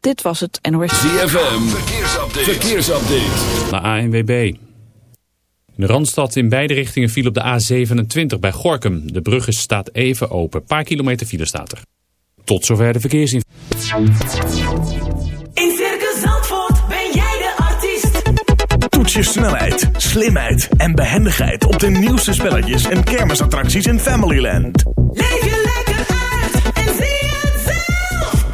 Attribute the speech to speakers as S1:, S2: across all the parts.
S1: Dit was het NOS.
S2: ZFM, verkeersupdate. verkeersupdate.
S3: De ANWB. De Randstad in beide richtingen viel op de A27 bij Gorkum. De brug staat even open. Een paar kilometer file staat er. Tot zover de verkeersinformatie.
S4: In Circus Zandvoort ben jij de artiest.
S5: Toets je snelheid, slimheid en behendigheid op de nieuwste spelletjes en kermisattracties in Familyland.
S4: Leef je lekker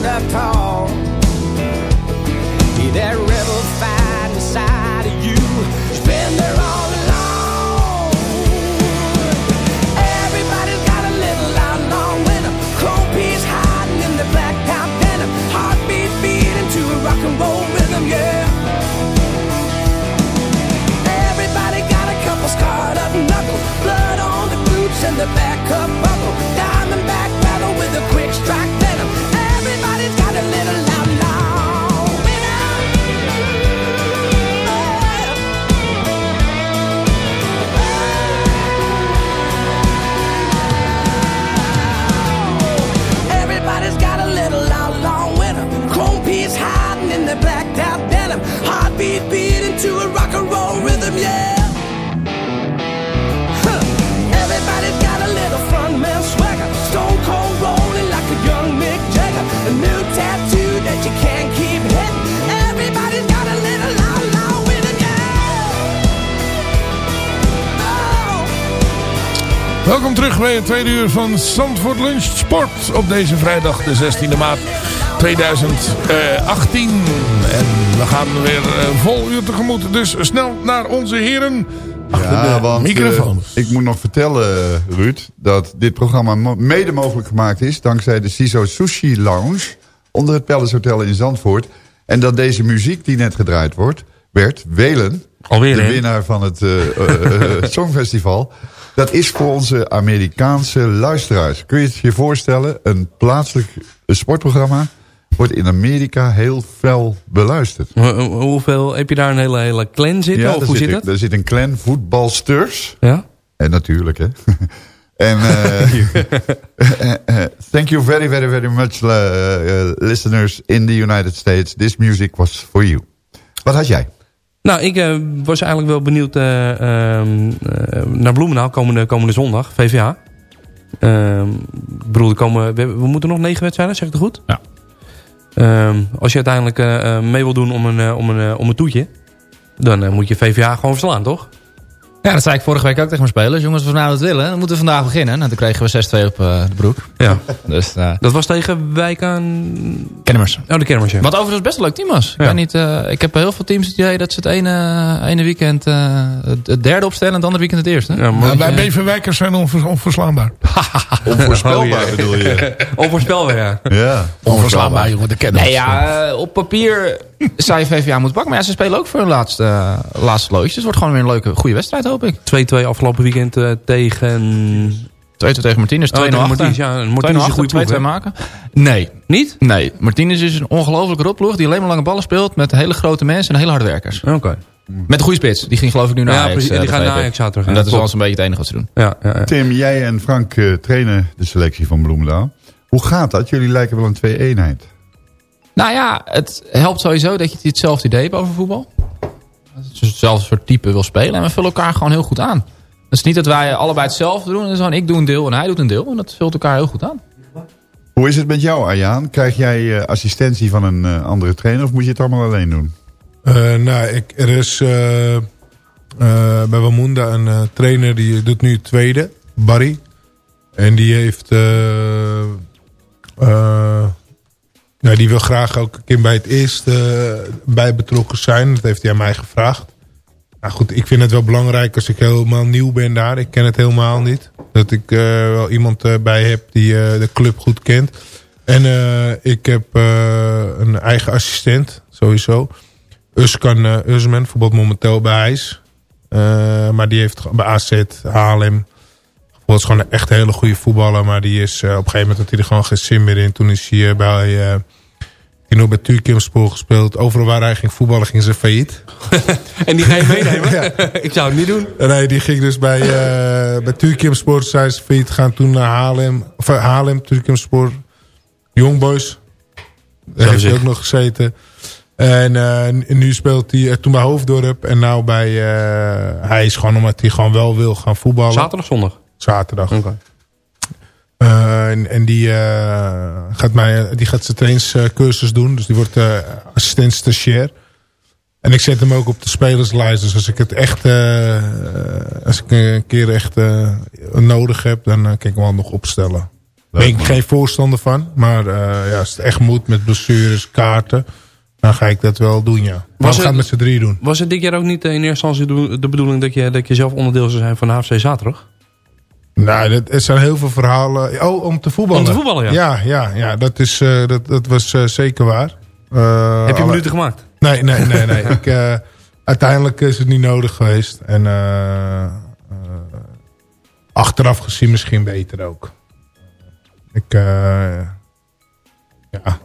S6: stand up tall. That rebel fight inside of you. It's been there all along. Everybody's got a little outlaw. Chrome piece hiding in the black. Heartbeat a rock and roll rhythm, yeah. Everybody got a couple scarred up knuckles. Blood on the boots and the back up
S7: Welkom terug bij het tweede uur van Zandvoort Lunch Sport op deze vrijdag de 16e maart 2018. En we gaan weer een vol uur tegemoet. Dus snel naar onze heren achter
S8: Ja,
S7: de
S8: want
S7: microfoon.
S8: eh, ik moet nog vertellen, Ruud, dat dit programma mede mogelijk gemaakt is dankzij de CISO Sushi Lounge onder het Palace Hotel in Zandvoort. En dat deze muziek die net gedraaid wordt, werd, Welen,
S3: Alweer,
S8: de winnaar van het eh, eh, eh, Songfestival, Dat is voor onze Amerikaanse luisteraars. Kun je het je voorstellen? Een plaatselijk sportprogramma wordt in Amerika heel fel beluisterd.
S1: Hoe- hoe- Hoeveel, heb je daar een hele, hele clan zitten?
S8: Ja,
S1: of
S8: er
S1: hoe
S8: zit,
S1: zit het?
S8: Er zit een clan voetbalsters.
S1: Ja?
S8: En natuurlijk, hè. en eh, thank you very, very, very much, eh, eh, listeners in the United States. This music was for you. Wat had jij?
S1: Nou, ik eh, was eigenlijk wel benieuwd eh, ehm, eh, naar Bloemendaal komende, komende zondag, VVA. Ehm, ik bedoel, komen, we, we moeten nog negen wedstrijden, zeg ik het goed?
S9: Ja.
S1: Ehm, als je uiteindelijk mee wil doen om een, om een, om een toetje, dan moet je VVA gewoon verslaan, toch?
S9: Ja, dat zei ik vorige week ook tegen mijn spelers. Jongens, als we nou dat willen, dan moeten we vandaag beginnen. Nou, toen kregen we 6-2 op eh, de broek.
S1: Ja.
S9: Dus, eh
S1: Dat was tegen Wijk aan...
S9: Kennemers.
S1: Oh, de Kermers, ja.
S9: Wat overigens best een leuk team was. Ik,
S1: Ja.
S9: weet niet, eh, ik heb heel veel teams het idee dat ze het ene, ene weekend eh, het derde opstellen... en het andere weekend het eerste.
S1: Ja, maar-
S7: wij Beverwijkers zijn onver- onverslaanbaar.
S8: Onvoorspelbaar
S1: Oh,
S8: bedoel je?
S1: Onvoorspelbaar, ja.
S8: Ja.
S7: Onverslaanbaar, jongen, de kennen
S9: Nee, ja, op papier zou je VVA moeten pakken. Maar ja, ze spelen ook voor hun laatste, uh, laatste loodje. Dus het wordt gewoon weer een leuke, goede wedstrijd, hoop ik.
S1: 2-2 afgelopen weekend eh, tegen...
S9: 2-2 tegen Martinez, 2-0
S1: Oh. Martinez, ja. En
S9: 2-0
S1: Martinez is een goede ploeg,
S9: 2-2
S1: hè?
S9: maken. Nee,
S1: Niet?
S9: nee. Martinez is een ongelofelijke ropploeg die alleen maar lange ballen speelt... met hele grote mensen en hele harde werkers.
S1: Oké.
S9: Met een goede spits. Die ging geloof ik nu naar
S1: Ja,
S9: Ajax.
S1: precies.
S9: eh,
S1: Die gaat naar
S9: ik.
S1: Ajax zaterdag,
S9: En dat is wel
S1: klopt.
S9: zo'n beetje het enige wat ze doen.
S1: Ja, ja, ja.
S8: Tim, jij en Frank eh, trainen de selectie van Bloemendaal. Hoe gaat dat? Jullie lijken wel een twee-eenheid.
S9: Nou ja, het helpt sowieso dat je hetzelfde idee hebt over voetbal. Hetzelfde soort type wil spelen. En we vullen elkaar gewoon heel goed aan. Het is niet dat wij allebei hetzelfde doen. Het is gewoon ik doe een deel en hij doet een deel. En dat vult elkaar heel goed aan.
S8: Hoe is het met jou, Arjaan? Krijg jij eh, assistentie van een eh, andere trainer of moet je het allemaal alleen doen?
S7: Eh, nou, ik, er is eh, eh, bij Wamunda een eh, trainer die doet nu het tweede, Barry. En die heeft... nou, die wil graag ook een keer bij het eerste eh, bij betrokken zijn. Dat heeft hij aan mij gevraagd. Nou goed, ik vind het wel belangrijk als ik helemaal nieuw ben daar. Ik ken het helemaal niet. Dat ik eh, wel iemand eh, bij heb die de club goed kent. En ik heb een eigen assistent, sowieso. Uskan Usman, bijvoorbeeld momenteel bij IJs. Maar die heeft bij AZ, Haarlem. Dat is gewoon een echt hele goede voetballer. Maar die is eh, op een gegeven moment had hij er gewoon geen zin meer in. Toen is hij eh, bij... eh die nog bij Turkimspoor gespeeld. Overal waar hij ging voetballen ging ze failliet.
S1: En die ga je meenemen? ik zou het niet doen.
S7: Nee, die ging dus bij, uh, bij Turkimsport. Zij ze failliet gaan toen naar Haarlem. Of uh, Haarlem, Turkimsport. Youngboys. Daar heeft hij ook nog gezeten. En uh, nu speelt hij toen bij Hoofddorp. En nou bij... Uh, hij is gewoon omdat hij gewoon wel wil gaan voetballen.
S1: Zaterdag, zondag?
S7: Zaterdag.
S1: Okay.
S7: Uh, en, en die, uh, gaat mij, die gaat zijn trainingscursus doen. Dus die wordt uh, assistent stagiair. En ik zet hem ook op de spelerslijst. Dus als ik het echt, als ik een keer echt nodig heb, dan kan ik hem wel nog opstellen. Daar ben ik geen voorstander van. Maar ja, als het echt moet met blessures, kaarten, dan ga ik dat wel doen, ja. Maar we gaan het met z'n drie doen.
S1: Was het dit jaar ook niet in eerste instantie de bedoeling dat je, dat je zelf onderdeel zou zijn van de HFC Zaterdag?
S7: Nou, dat, er zijn heel veel verhalen. Oh, om te voetballen.
S1: Om te voetballen, ja.
S7: Ja, ja, ja dat, is, uh, dat, dat was uh, zeker waar.
S1: Uh, Heb je minuten gemaakt?
S7: Nee, nee, nee. nee. ik, uiteindelijk is het niet nodig geweest. En achteraf gezien misschien beter ook. Ik, ja,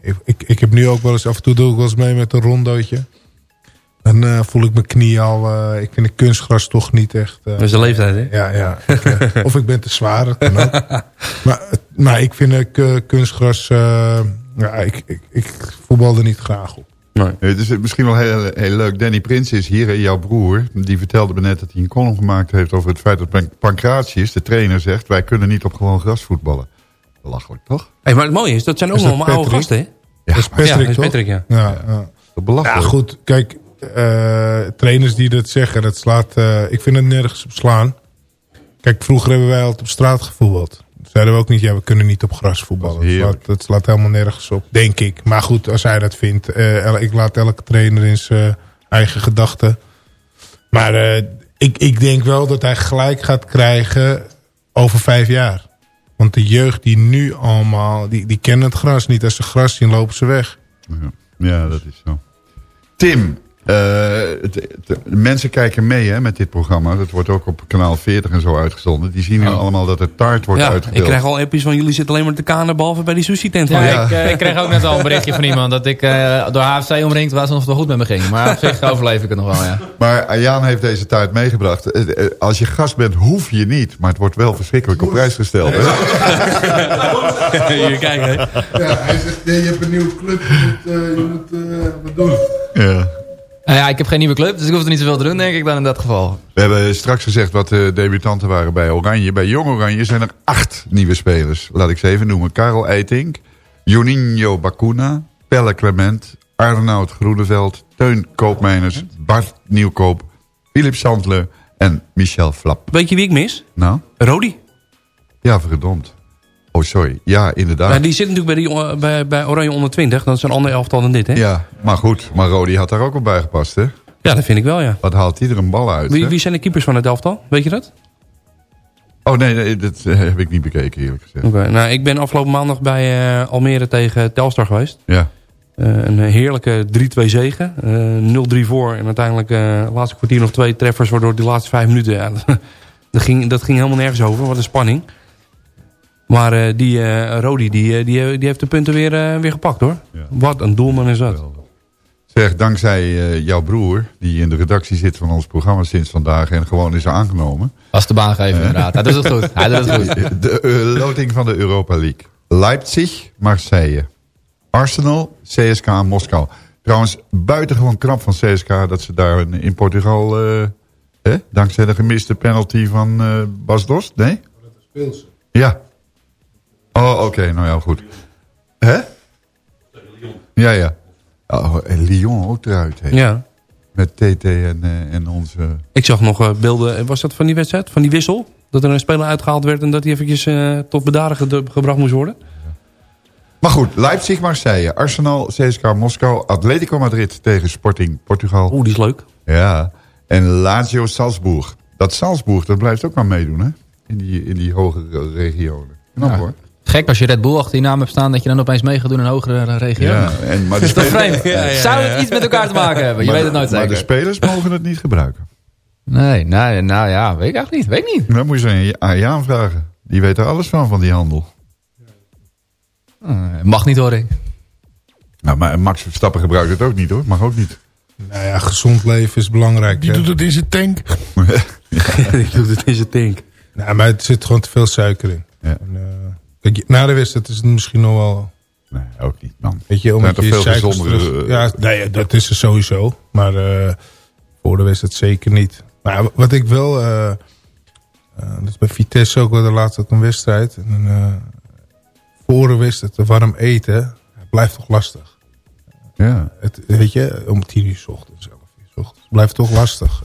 S7: ik, ik, ik heb nu ook wel eens, af en toe doe ik wel eens mee met een rondootje. Dan uh, voel ik mijn knie al... Uh, ik vind de kunstgras toch niet echt... Uh,
S1: dat is de leeftijd, hè?
S7: Ja, ja. Ik, of ik ben te zwaar, dat kan ook. maar, maar ik vind ik, kunstgras... ja, ik, ik, ik voetbal er niet graag op.
S8: Nee. Het is misschien wel heel, heel leuk. Danny Prins is hier, jouw broer. Die vertelde me net dat hij een column gemaakt heeft... over het feit dat Pancratius, de trainer, zegt... wij kunnen niet op gewoon gras voetballen. Belachelijk, toch?
S1: Hey, maar het mooie is, dat zijn ook nog allemaal oude gasten, hè?
S7: Ja, dat is Patrick,
S1: ja, dat is? Patrick, ja.
S7: Ja, ja.
S8: Dat belachelijk.
S7: Ja, goed. Kijk, uh, trainers die dat zeggen, dat slaat... Uh, ik vind het nergens op slaan. Kijk, vroeger hebben wij altijd op straat gevoetbald. Zeiden we ook niet, ja, we kunnen niet op gras voetballen. Dat slaat, dat slaat helemaal nergens op, denk ik. Maar goed, als hij dat vindt. Uh, ik laat elke trainer in zijn eigen gedachten. Maar ik, ik denk wel dat hij gelijk gaat krijgen over vijf jaar. Want de jeugd die nu allemaal, die, die kennen het gras niet. Als ze gras zien, lopen ze weg.
S8: Ja, ja dat is zo. Tim, het- het- de mensen kijken mee hè, met dit programma. Dat wordt ook op kanaal 40 en zo uitgezonden. Die zien nu allemaal dat er taart wordt
S1: Ja, ik krijg al appjes van jullie zitten alleen maar te kanen behalve bij die sushi tent.
S9: Ja. Ik, eh, ik kreeg ook net al een berichtje van iemand dat ik eh, door HFC omringd was en of het wel goed met me ging. Maar op zich overleef ik het nog wel, ja.
S8: Maar Ayaan heeft deze taart meegebracht. Eh, eh, Als je gast bent, hoef je niet. Maar het wordt wel verschrikkelijk op prijs gesteld. Hè?
S1: Hier, kijk, hè.
S7: Ja, hij zegt, nee, je hebt een nieuwe club, je moet, eh, je moet eh, wat doen.
S8: Ja.
S9: Nou ja, ik heb geen nieuwe club, dus ik hoef er niet zoveel te doen, denk ik, dan in dat geval.
S8: We hebben straks gezegd wat de debutanten waren bij Oranje. Bij Jong Oranje zijn er acht nieuwe spelers. Laat ik ze even noemen. Karel Eitink, Juninho Bacuna, Pelle Clement, Arnoud Groeneveld, Teun Koopmeiners, Bart Nieuwkoop, Philip Sandler en Michel Flap.
S1: Weet je wie ik mis?
S8: Nou,
S1: Rodi.
S8: ja, verdomd. Oh, sorry. Ja, inderdaad.
S1: Nou, die zit natuurlijk bij, die, eh, bij, bij Oranje onder 20. Dat is een ander elftal dan dit, hè?
S8: Ja, maar goed. Maar Rodi had daar ook op bij gepast, hè?
S1: Ja, dat vind ik wel, ja.
S8: Wat haalt hij er een bal uit,
S1: Wie,
S8: hè?
S1: wie zijn de keepers van het elftal? Weet je dat?
S8: Oh, nee, nee dat eh, heb ik niet bekeken, eerlijk gezegd.
S1: Oké, nou, ik ben afgelopen maandag bij eh, Almere tegen Telstar geweest.
S8: Ja.
S1: Een heerlijke 3-2 zegen. Eh 0-3 voor. En uiteindelijk eh laatste kwartier nog twee treffers. Waardoor die laatste vijf minuten... Ja, dat, ging, dat ging helemaal nergens over. Wat een spanning. Maar eh, die eh, Rodi, die, eh, die, die heeft de punten weer, weer gepakt hoor. Wat een doelman is dat.
S8: Zeg, dankzij eh, jouw broer, die in de redactie zit van ons programma sinds vandaag en gewoon is aangenomen.
S9: Als de baangever inderdaad. Hij doet het goed. Hij doet het goed.
S8: De loting van de Europa League. Leipzig, Marseille. Arsenal, CSK Moskou. Trouwens, buitengewoon knap van CSK dat ze daar in, in Portugal, eh, hè, dankzij de gemiste penalty van eh, Bas Dost, nee? Ja. Oh, oké, nou ja, goed. Hè? Ja, ja. Oh, en Lyon ook eruit. Hè?
S1: Ja.
S8: Met TT en, eh, en onze...
S1: Ik zag nog eh, beelden, was dat van die wedstrijd? Van die wissel? Dat er een speler uitgehaald werd en dat hij eventjes eh, tot bedaren ge- gebracht moest worden?
S8: Maar goed, Leipzig, Marseille, Arsenal, CSK Moskou, Atletico Madrid tegen Sporting Portugal.
S1: Oeh, die is leuk.
S8: Ja, en Lazio Salzburg. Dat Salzburg, dat blijft ook maar meedoen, hè? In die, in die hogere regionen. Knap
S9: Ja.
S8: hoor.
S9: Gek als je Red Bull achter je naam hebt staan... dat je dan opeens mee gaat doen in een hogere regio.
S8: Ja, en, maar, de
S9: Dat is toch
S8: spelers,
S9: vreemd? Zou het iets met elkaar te maken hebben? Je
S8: maar-
S9: weet het nooit
S8: maar de
S9: zeker.
S8: spelers mogen het niet gebruiken.
S9: Nee, nee, nou ja, weet ik eigenlijk niet. Weet ik niet.
S8: Dan moet je ze aan Jaan vragen. Die weet er alles van, van die handel.
S9: Eh, mag niet hoor ik.
S8: Nou, maar Max Verstappen gebruikt het ook niet hoor. Mag ook niet.
S7: Nou ja, gezond leven is belangrijk.
S10: Die
S7: hè.
S10: doet het in zijn tank.
S1: Ik doe het in zijn tank.
S7: Nou, maar het zit gewoon te veel suiker in.
S8: Ja.
S7: En, eh, na de wedstrijd is het misschien nog wel...
S8: Nee, ook niet, man.
S7: Weet je, omdat
S8: zijn
S7: je
S8: veel gezondere, eh,
S7: Ja, nee, dat is er sowieso. Maar voor de wedstrijd zeker niet. Maar wat ik wel... eh, eh, dat is bij Vitesse ook wel de laatste ook een wedstrijd. En, voor de wedstrijd te warm eten blijft toch lastig.
S8: Ja.
S7: Het, weet je, om tien uur 's ochtends, elf uur ochtends. Blijft toch lastig.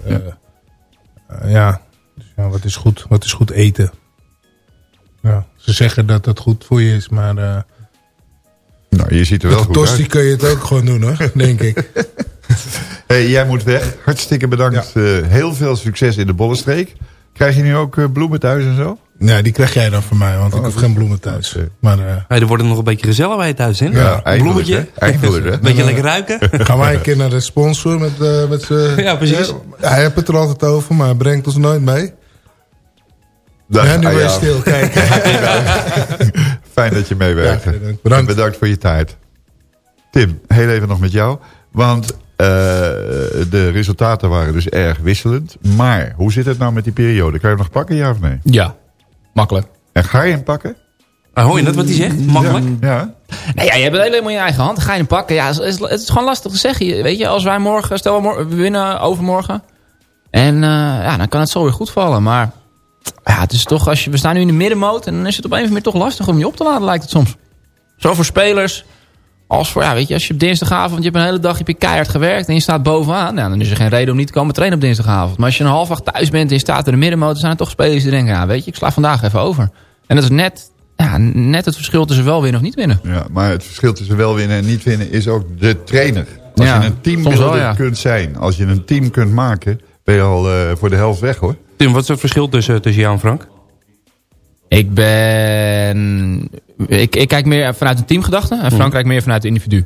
S8: Ja.
S7: Dus ja, wat is goed? Wat is goed eten? Ja, ze zeggen dat dat goed voor je is, maar... eh
S8: Nou, je ziet er wel goed
S7: tosti
S8: uit.
S7: kun je het ook gewoon doen, hoor. Denk ik.
S8: Hey, jij moet weg. Hartstikke bedankt. Eh, heel veel succes in de Bollenstreek. Krijg je nu ook eh, bloemen thuis en zo?
S7: Nee, die krijg jij dan van mij, want ik
S8: Oh,
S7: heb
S8: dat
S7: geen bloemen thuis. Maar eh,
S1: Hey, er wordt nog een beetje gezellig bij je thuis, hè?
S8: Ja,
S1: een bloemetje.
S8: hè? Eindelijk, hè?
S1: Beetje lekker ruiken.
S7: gaan wij een keer naar de sponsor met, eh met z'n...
S1: Ja, precies.
S7: Ja, hij heeft het er altijd over, maar hij brengt ons nooit mee.
S8: Dag,
S7: ja, nu ben je
S8: Arjan.
S7: stil, kijk.
S8: Fijn dat je meewerkt.
S7: Ja, bedankt.
S8: Bedankt. voor je tijd. Tim, heel even nog met jou. Want eh, de resultaten waren dus erg wisselend. Maar hoe zit het nou met die periode? Kan je hem nog pakken, ja of nee?
S9: Ja, makkelijk.
S8: En ga je hem pakken?
S1: Ah, hoor je net wat hij zegt? Makkelijk.
S8: Ja.
S9: Nee, ja, je hebt het helemaal in je eigen hand. Ga je hem pakken? Ja, het is, het is gewoon lastig te zeggen. Je- Weet je, als wij morgen, stel we, mor- we winnen overmorgen. En eh, ja, dan kan het zo weer goed vallen. Maar ja, het is toch, als je, we staan nu in de middenmoot. En dan is het op een of andere manier toch lastig om je op te laden, lijkt het soms. Zo voor spelers. Als voor, ja, weet je, als je op dinsdagavond, je hebt een hele dag, je hebt je keihard gewerkt. En je staat bovenaan. Nou, dan is er geen reden om niet te komen trainen op dinsdagavond. Maar als je een half acht thuis bent en je staat in de middenmoot. Dan zijn er toch spelers die denken, ja, weet je, ik sla vandaag even over. En dat is net, ja, net het verschil tussen wel winnen of niet winnen.
S8: ja. Maar het verschil tussen wel winnen en niet winnen is ook de trainer. Als
S9: Ja,
S8: je een
S9: ja.
S8: kunt zijn, als je een team kunt maken... ben je al eh, voor de helft weg, hoor.
S1: Tim, wat is het verschil tussen, tussen jou en Frank?
S9: Ik ben... Ik, ik kijk meer vanuit een teamgedachte. En Frank kijkt meer vanuit het individu.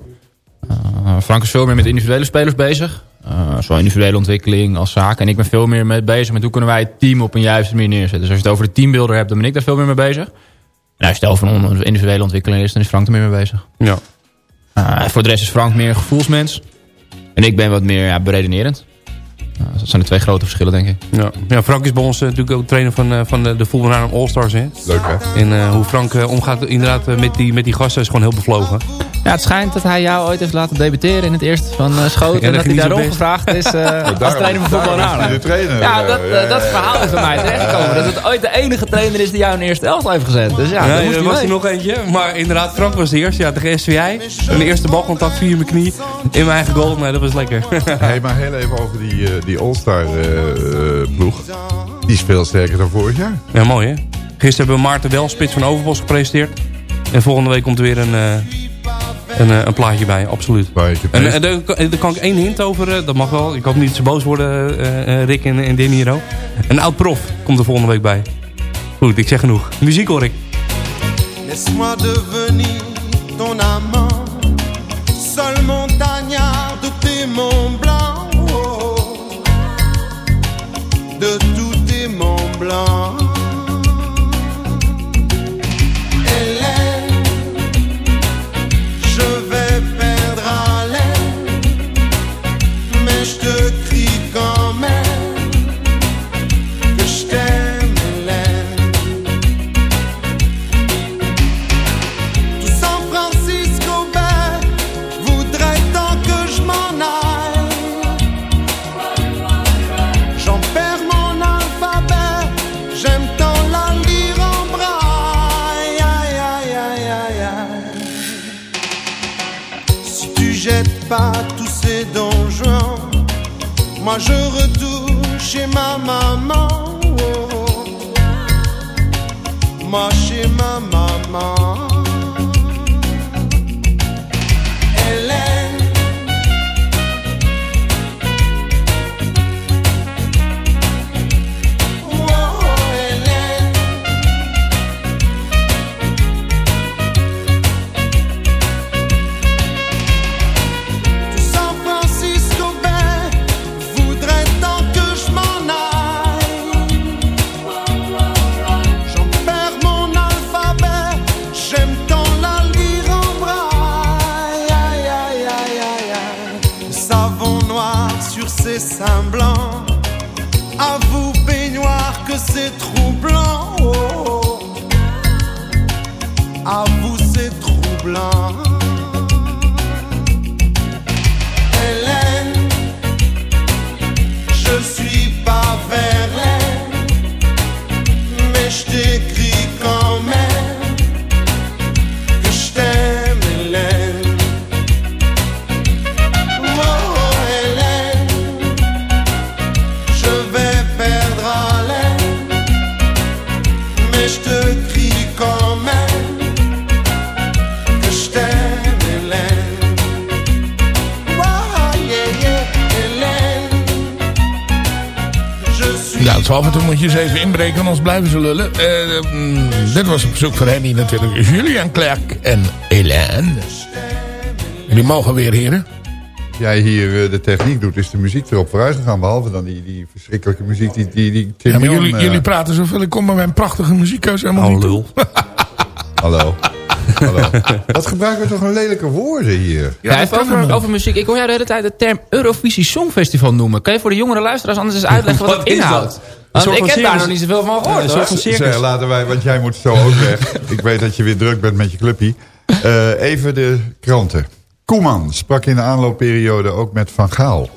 S9: Eh, Frank is veel meer met individuele spelers bezig. Eh, zowel individuele ontwikkeling als zaken. En ik ben veel meer mee bezig met hoe kunnen wij het team op een juiste manier neerzetten. Dus als je het over de teambuilder hebt, dan ben ik daar veel meer mee bezig. Je het over een individuele ontwikkeling is, dan is Frank er meer mee bezig.
S1: Ja.
S9: Uh, voor de rest is Frank meer een gevoelsmens. En ik ben wat meer ja, beredenerend. Uh, dat zijn de twee grote verschillen, denk ik.
S1: Ja, ja Frank is bij ons uh, natuurlijk ook trainer van, uh, van de, de All-Stars. Hè?
S8: Leuk, hè?
S1: En hoe Frank omgaat inderdaad met, die, met die gasten is gewoon heel bevlogen.
S9: Ja, het schijnt dat hij jou ooit heeft laten debuteren in het eerste van Schoten. Ja, en dat hij daarom gevraagd is als trainer van voetbalnaam. Ja, dat, dat verhaal is bij mij terechtgekomen. Dat het ooit de enige trainer is die jou in de eerste elftal heeft gezet. Dus ja,
S1: nee, er was er nog eentje. Maar inderdaad, Frank was de eerste. Ja, tegen SVI. En de eerste balcontact via mijn knie. In mijn eigen goal. Nee, dat was lekker.
S8: hey, maar heel even over die, die All-Star uh, ploeg. Die is veel sterker dan vorig jaar.
S1: Ja, mooi hè. Gisteren hebben we Maarten Wel, spits van Overbos, gepresenteerd. En volgende week komt er weer een, uh, een, uh, een, plaatje bij, absoluut. En, en daar kan ik één hint over, dat mag wel. Ik hoop niet dat ze boos worden, Rick en, en Danny hier ook. Een oud prof komt er volgende week bij. Goed, ik zeg genoeg. Muziek hoor ik.
S10: Laisse-moi devenir ton amant Seul montagnard de tes monts Jettes pas tous ces donjons, moi je retourne chez ma maman. oh. Moi chez ma maman.
S11: Blijven ze lullen. Eh, mm, dit was op bezoek van Henny natuurlijk. Julian Klerk en Hélène. Jullie mogen weer, heren.
S8: Jij hier eh, de techniek doet, is de muziek erop vooruit gegaan. Behalve dan die, die verschrikkelijke muziek die, die, die Tim
S11: Ja, maar
S8: Jan,
S11: jullie,
S8: eh,
S11: jullie praten zoveel. Ik kom met mijn prachtige muziekkeus helemaal niet toe.
S8: Hallo. Hallo. Wat gebruiken we toch een lelijke woorden hier?
S9: Ja, even over, over muziek. Ik hoor jou de hele tijd de term Eurovisie Songfestival noemen. Kan je voor de jongere luisteraars anders eens uitleggen wat,
S1: Wat
S9: het inhoudt?
S1: Een
S9: ik
S1: van
S9: heb daar nog niet zoveel van gehoord.
S1: een van circus.
S8: Zeg, laten wij, want jij moet zo ook weg. Ik weet dat je weer druk bent met je clubpie. Eh, even de kranten. Koeman sprak in de aanloopperiode ook met Van Gaal.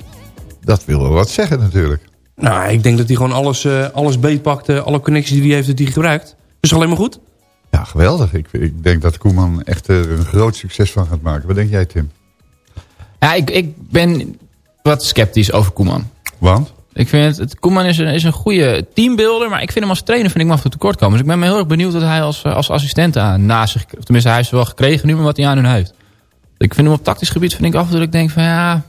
S8: Dat wil wel wat zeggen natuurlijk.
S1: Nou, ik denk dat hij gewoon alles, eh, alles beetpakt. alle connecties die hij heeft, dat hij gebruikt. Dus alleen maar goed.
S8: Ja, geweldig. Ik, ik denk dat Koeman echt er een groot succes van gaat maken. Wat denk jij, Tim?
S9: Ja, ik, ik ben wat sceptisch over Koeman.
S8: Want?
S9: Ik vind het, Koeman is een, is een goede teambuilder, maar ik vind hem als trainer vind ik hem af en toe tekort komen. Dus ik ben me heel erg benieuwd wat hij als, eh, als assistent aan naast zich, of tenminste hij heeft ze wel gekregen nu, maar wat hij aan hun heeft. Ik vind hem op tactisch gebied vind ik af en toe dat ik denk van ja,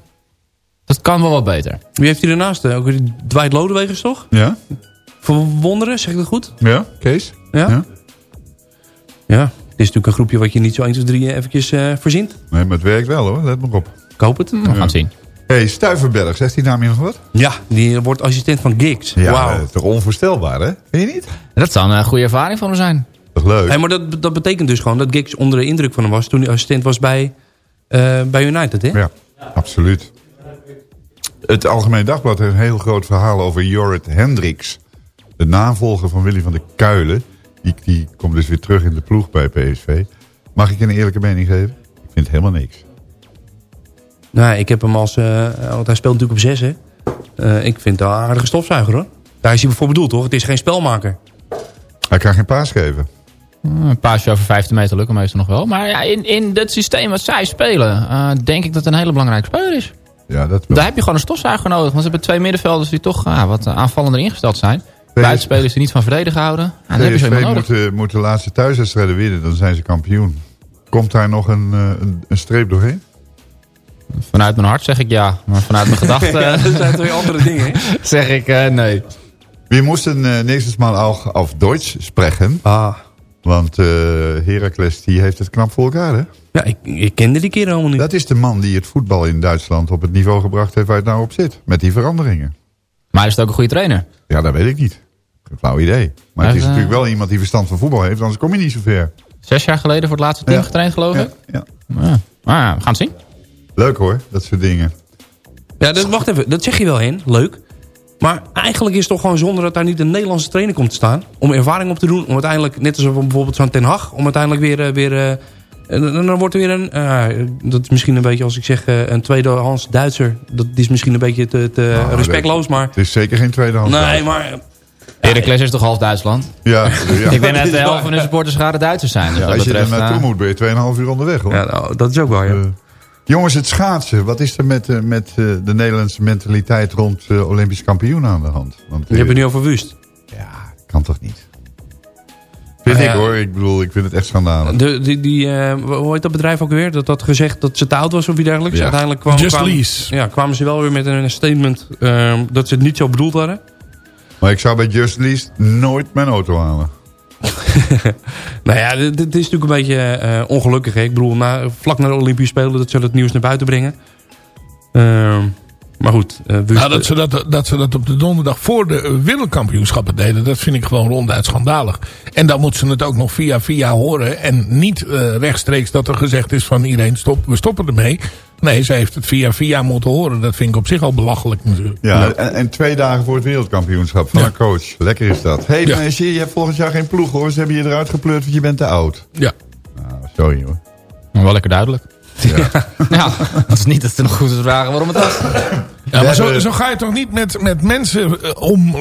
S9: dat kan wel wat beter.
S1: Wie heeft hij daarnaast? Eh, Ook Dwight Lodewegers toch?
S8: Ja?
S1: Verwonderen, zeg ik dat goed?
S8: Ja? Kees?
S1: Ja?
S8: Ja?
S1: Ja. Het is natuurlijk een groepje wat je niet zo 1, 2, 3 eventjes eh verzint.
S8: Nee, maar het werkt wel hoor. Let maar op.
S1: Ik hoop het.
S9: We gaan het zien.
S8: Hey, Stuiverberg, zegt die naam je nog wat?
S1: Ja, die wordt assistent van Giggs.
S8: Ja,
S1: Wauw.
S8: eh, toch onvoorstelbaar, hè? Vind je niet?
S9: Dat zou een goede ervaring van hem zijn.
S8: Toch leuk?
S1: Hey, maar dat, dat betekent dus gewoon dat Giggs onder de indruk van hem was... toen hij assistent was bij, eh, bij United, hè?
S8: Ja, absoluut. Het Algemeen Dagblad heeft een heel groot verhaal over Jorrit Hendricks. De navolger van Willy van der Kuilen. Die, die komt dus weer terug in de ploeg bij PSV. Mag ik een eerlijke mening geven? Ik vind helemaal niks.
S1: Nou, ik heb hem als... eh, want hij speelt natuurlijk op zes, hè? Eh, ik vind het een aardige stofzuiger, hoor. Daar is hij voor bedoeld, toch? Het is geen spelmaker.
S8: Hij kan geen paas geven.
S9: Een paasje over 15 meter lukt hem meestal nog wel. Maar ja, in, in het systeem wat zij spelen, eh, denk ik dat het een hele belangrijke speler is.
S8: Ja, dat wel.
S9: Daar heb je gewoon een stofzuiger nodig. Want ze hebben twee middenvelders die toch ah, wat aanvallender ingesteld zijn. Buitenspelers die niet van verdedigen houden. Ah, daar heb je zo
S8: PSV
S9: iemand nodig.
S8: moet, eh, moet de laatste thuiswedstrijden winnen. Dan zijn ze kampioen. Komt daar nog een, eh, een, een streep doorheen?
S9: Vanuit mijn hart zeg ik ja. Maar vanuit mijn gedachten
S1: Ja, dat zijn twee andere dingen,
S9: zeg ik eh, nee.
S8: We moesten uh, nächstes Mal auch auf Deutsch sprechen.
S1: Ah.
S8: Want uh, Heracles die heeft het knap voor elkaar, hè?
S1: Ja, ik, ik kende die keer helemaal niet.
S8: Dat is de man die het voetbal in Duitsland op het niveau gebracht heeft waar het nou op zit. Met die veranderingen.
S9: Maar is het ook een goede trainer?
S8: Ja, dat weet ik niet. Een flauw idee. Maar het is natuurlijk wel iemand die verstand van voetbal heeft, anders kom je niet zo ver.
S9: Zes jaar geleden voor het laatste team
S8: Ja.
S9: getraind, geloof ik?
S8: Ja.
S9: Ja. Maar ja, we gaan het zien.
S8: Leuk hoor, dat soort dingen.
S1: Ja, dat, wacht even. Dat zeg je wel, heen. Leuk. Maar eigenlijk is het toch gewoon zonde dat daar niet een Nederlandse trainer komt te staan. Om ervaring op te doen. Om uiteindelijk, net als bijvoorbeeld zo'n Ten Hag. Om uiteindelijk weer... eh, weer eh, en dan wordt er weer een... eh, dat is misschien een beetje als ik zeg een tweedehands Duitser. Dat is misschien een beetje te, te
S8: Nou,
S1: respectloos. Maar
S8: Het is zeker geen tweedehands.
S1: nee, maar...
S9: Heracles is toch half Duitsland?
S8: Ja, ja.
S9: ik denk dat de helft van hun supporters gaan Duitsers zijn. Dus
S8: Ja, als je er naartoe moet, ben je 2,5 uur onderweg hoor.
S1: Ja, nou, dat is ook waar, ja.
S8: Jongens, het schaatsen. Wat is er met, eh, met eh, de Nederlandse mentaliteit rond eh, Olympisch kampioen aan de hand? Want,
S1: Je hebt het nu over Wust.
S8: kan toch niet? Vind
S1: Nou
S8: ik
S1: ja.
S8: hoor. Ik bedoel, ik vind het echt schandalig.
S1: De, die, die, eh, hoe heet dat bedrijf ook weer? Dat had gezegd dat ze te oud was of iets dergelijks.
S8: Ja.
S1: Uiteindelijk kwamen,
S11: Just
S1: kwamen,
S11: Lease.
S1: ja, kwamen ze wel weer met een statement eh, dat ze het niet zo bedoeld hadden.
S8: Maar ik zou bij Just Lease nooit mijn auto halen.
S1: Nou ja, dit, is natuurlijk een beetje eh, ongelukkig. Ik bedoel, na, vlak na de Olympische Spelen dat ze het nieuws naar buiten brengen. Ehm, maar goed. eh,
S11: Nou, dat ze dat, ze dat op de donderdag voor de wereldkampioenschappen deden, dat vind ik gewoon ronduit schandalig. En dan moeten ze het ook nog via via horen. En niet eh, rechtstreeks dat er gezegd is van iedereen, stop, we stoppen ermee. Nee, ze heeft het via via moeten horen. Dat vind ik op zich al belachelijk natuurlijk.
S8: Ja, en, en twee dagen voor het wereldkampioenschap van
S11: Ja.
S8: een coach. Lekker is dat. Hé, hey,
S11: Ja.
S8: meisje, je hebt volgend jaar geen ploeg hoor. Ze hebben je eruit gepleurd, want je bent te oud.
S11: Ja.
S8: Nou, sorry hoor.
S9: maar wel lekker duidelijk.
S8: Ja.
S9: Ja, dat is niet dat ze nog goed is vragen waarom het was.
S11: Ja, maar zo,
S8: hebben-
S11: zo ga je toch niet met, met mensen eh, om.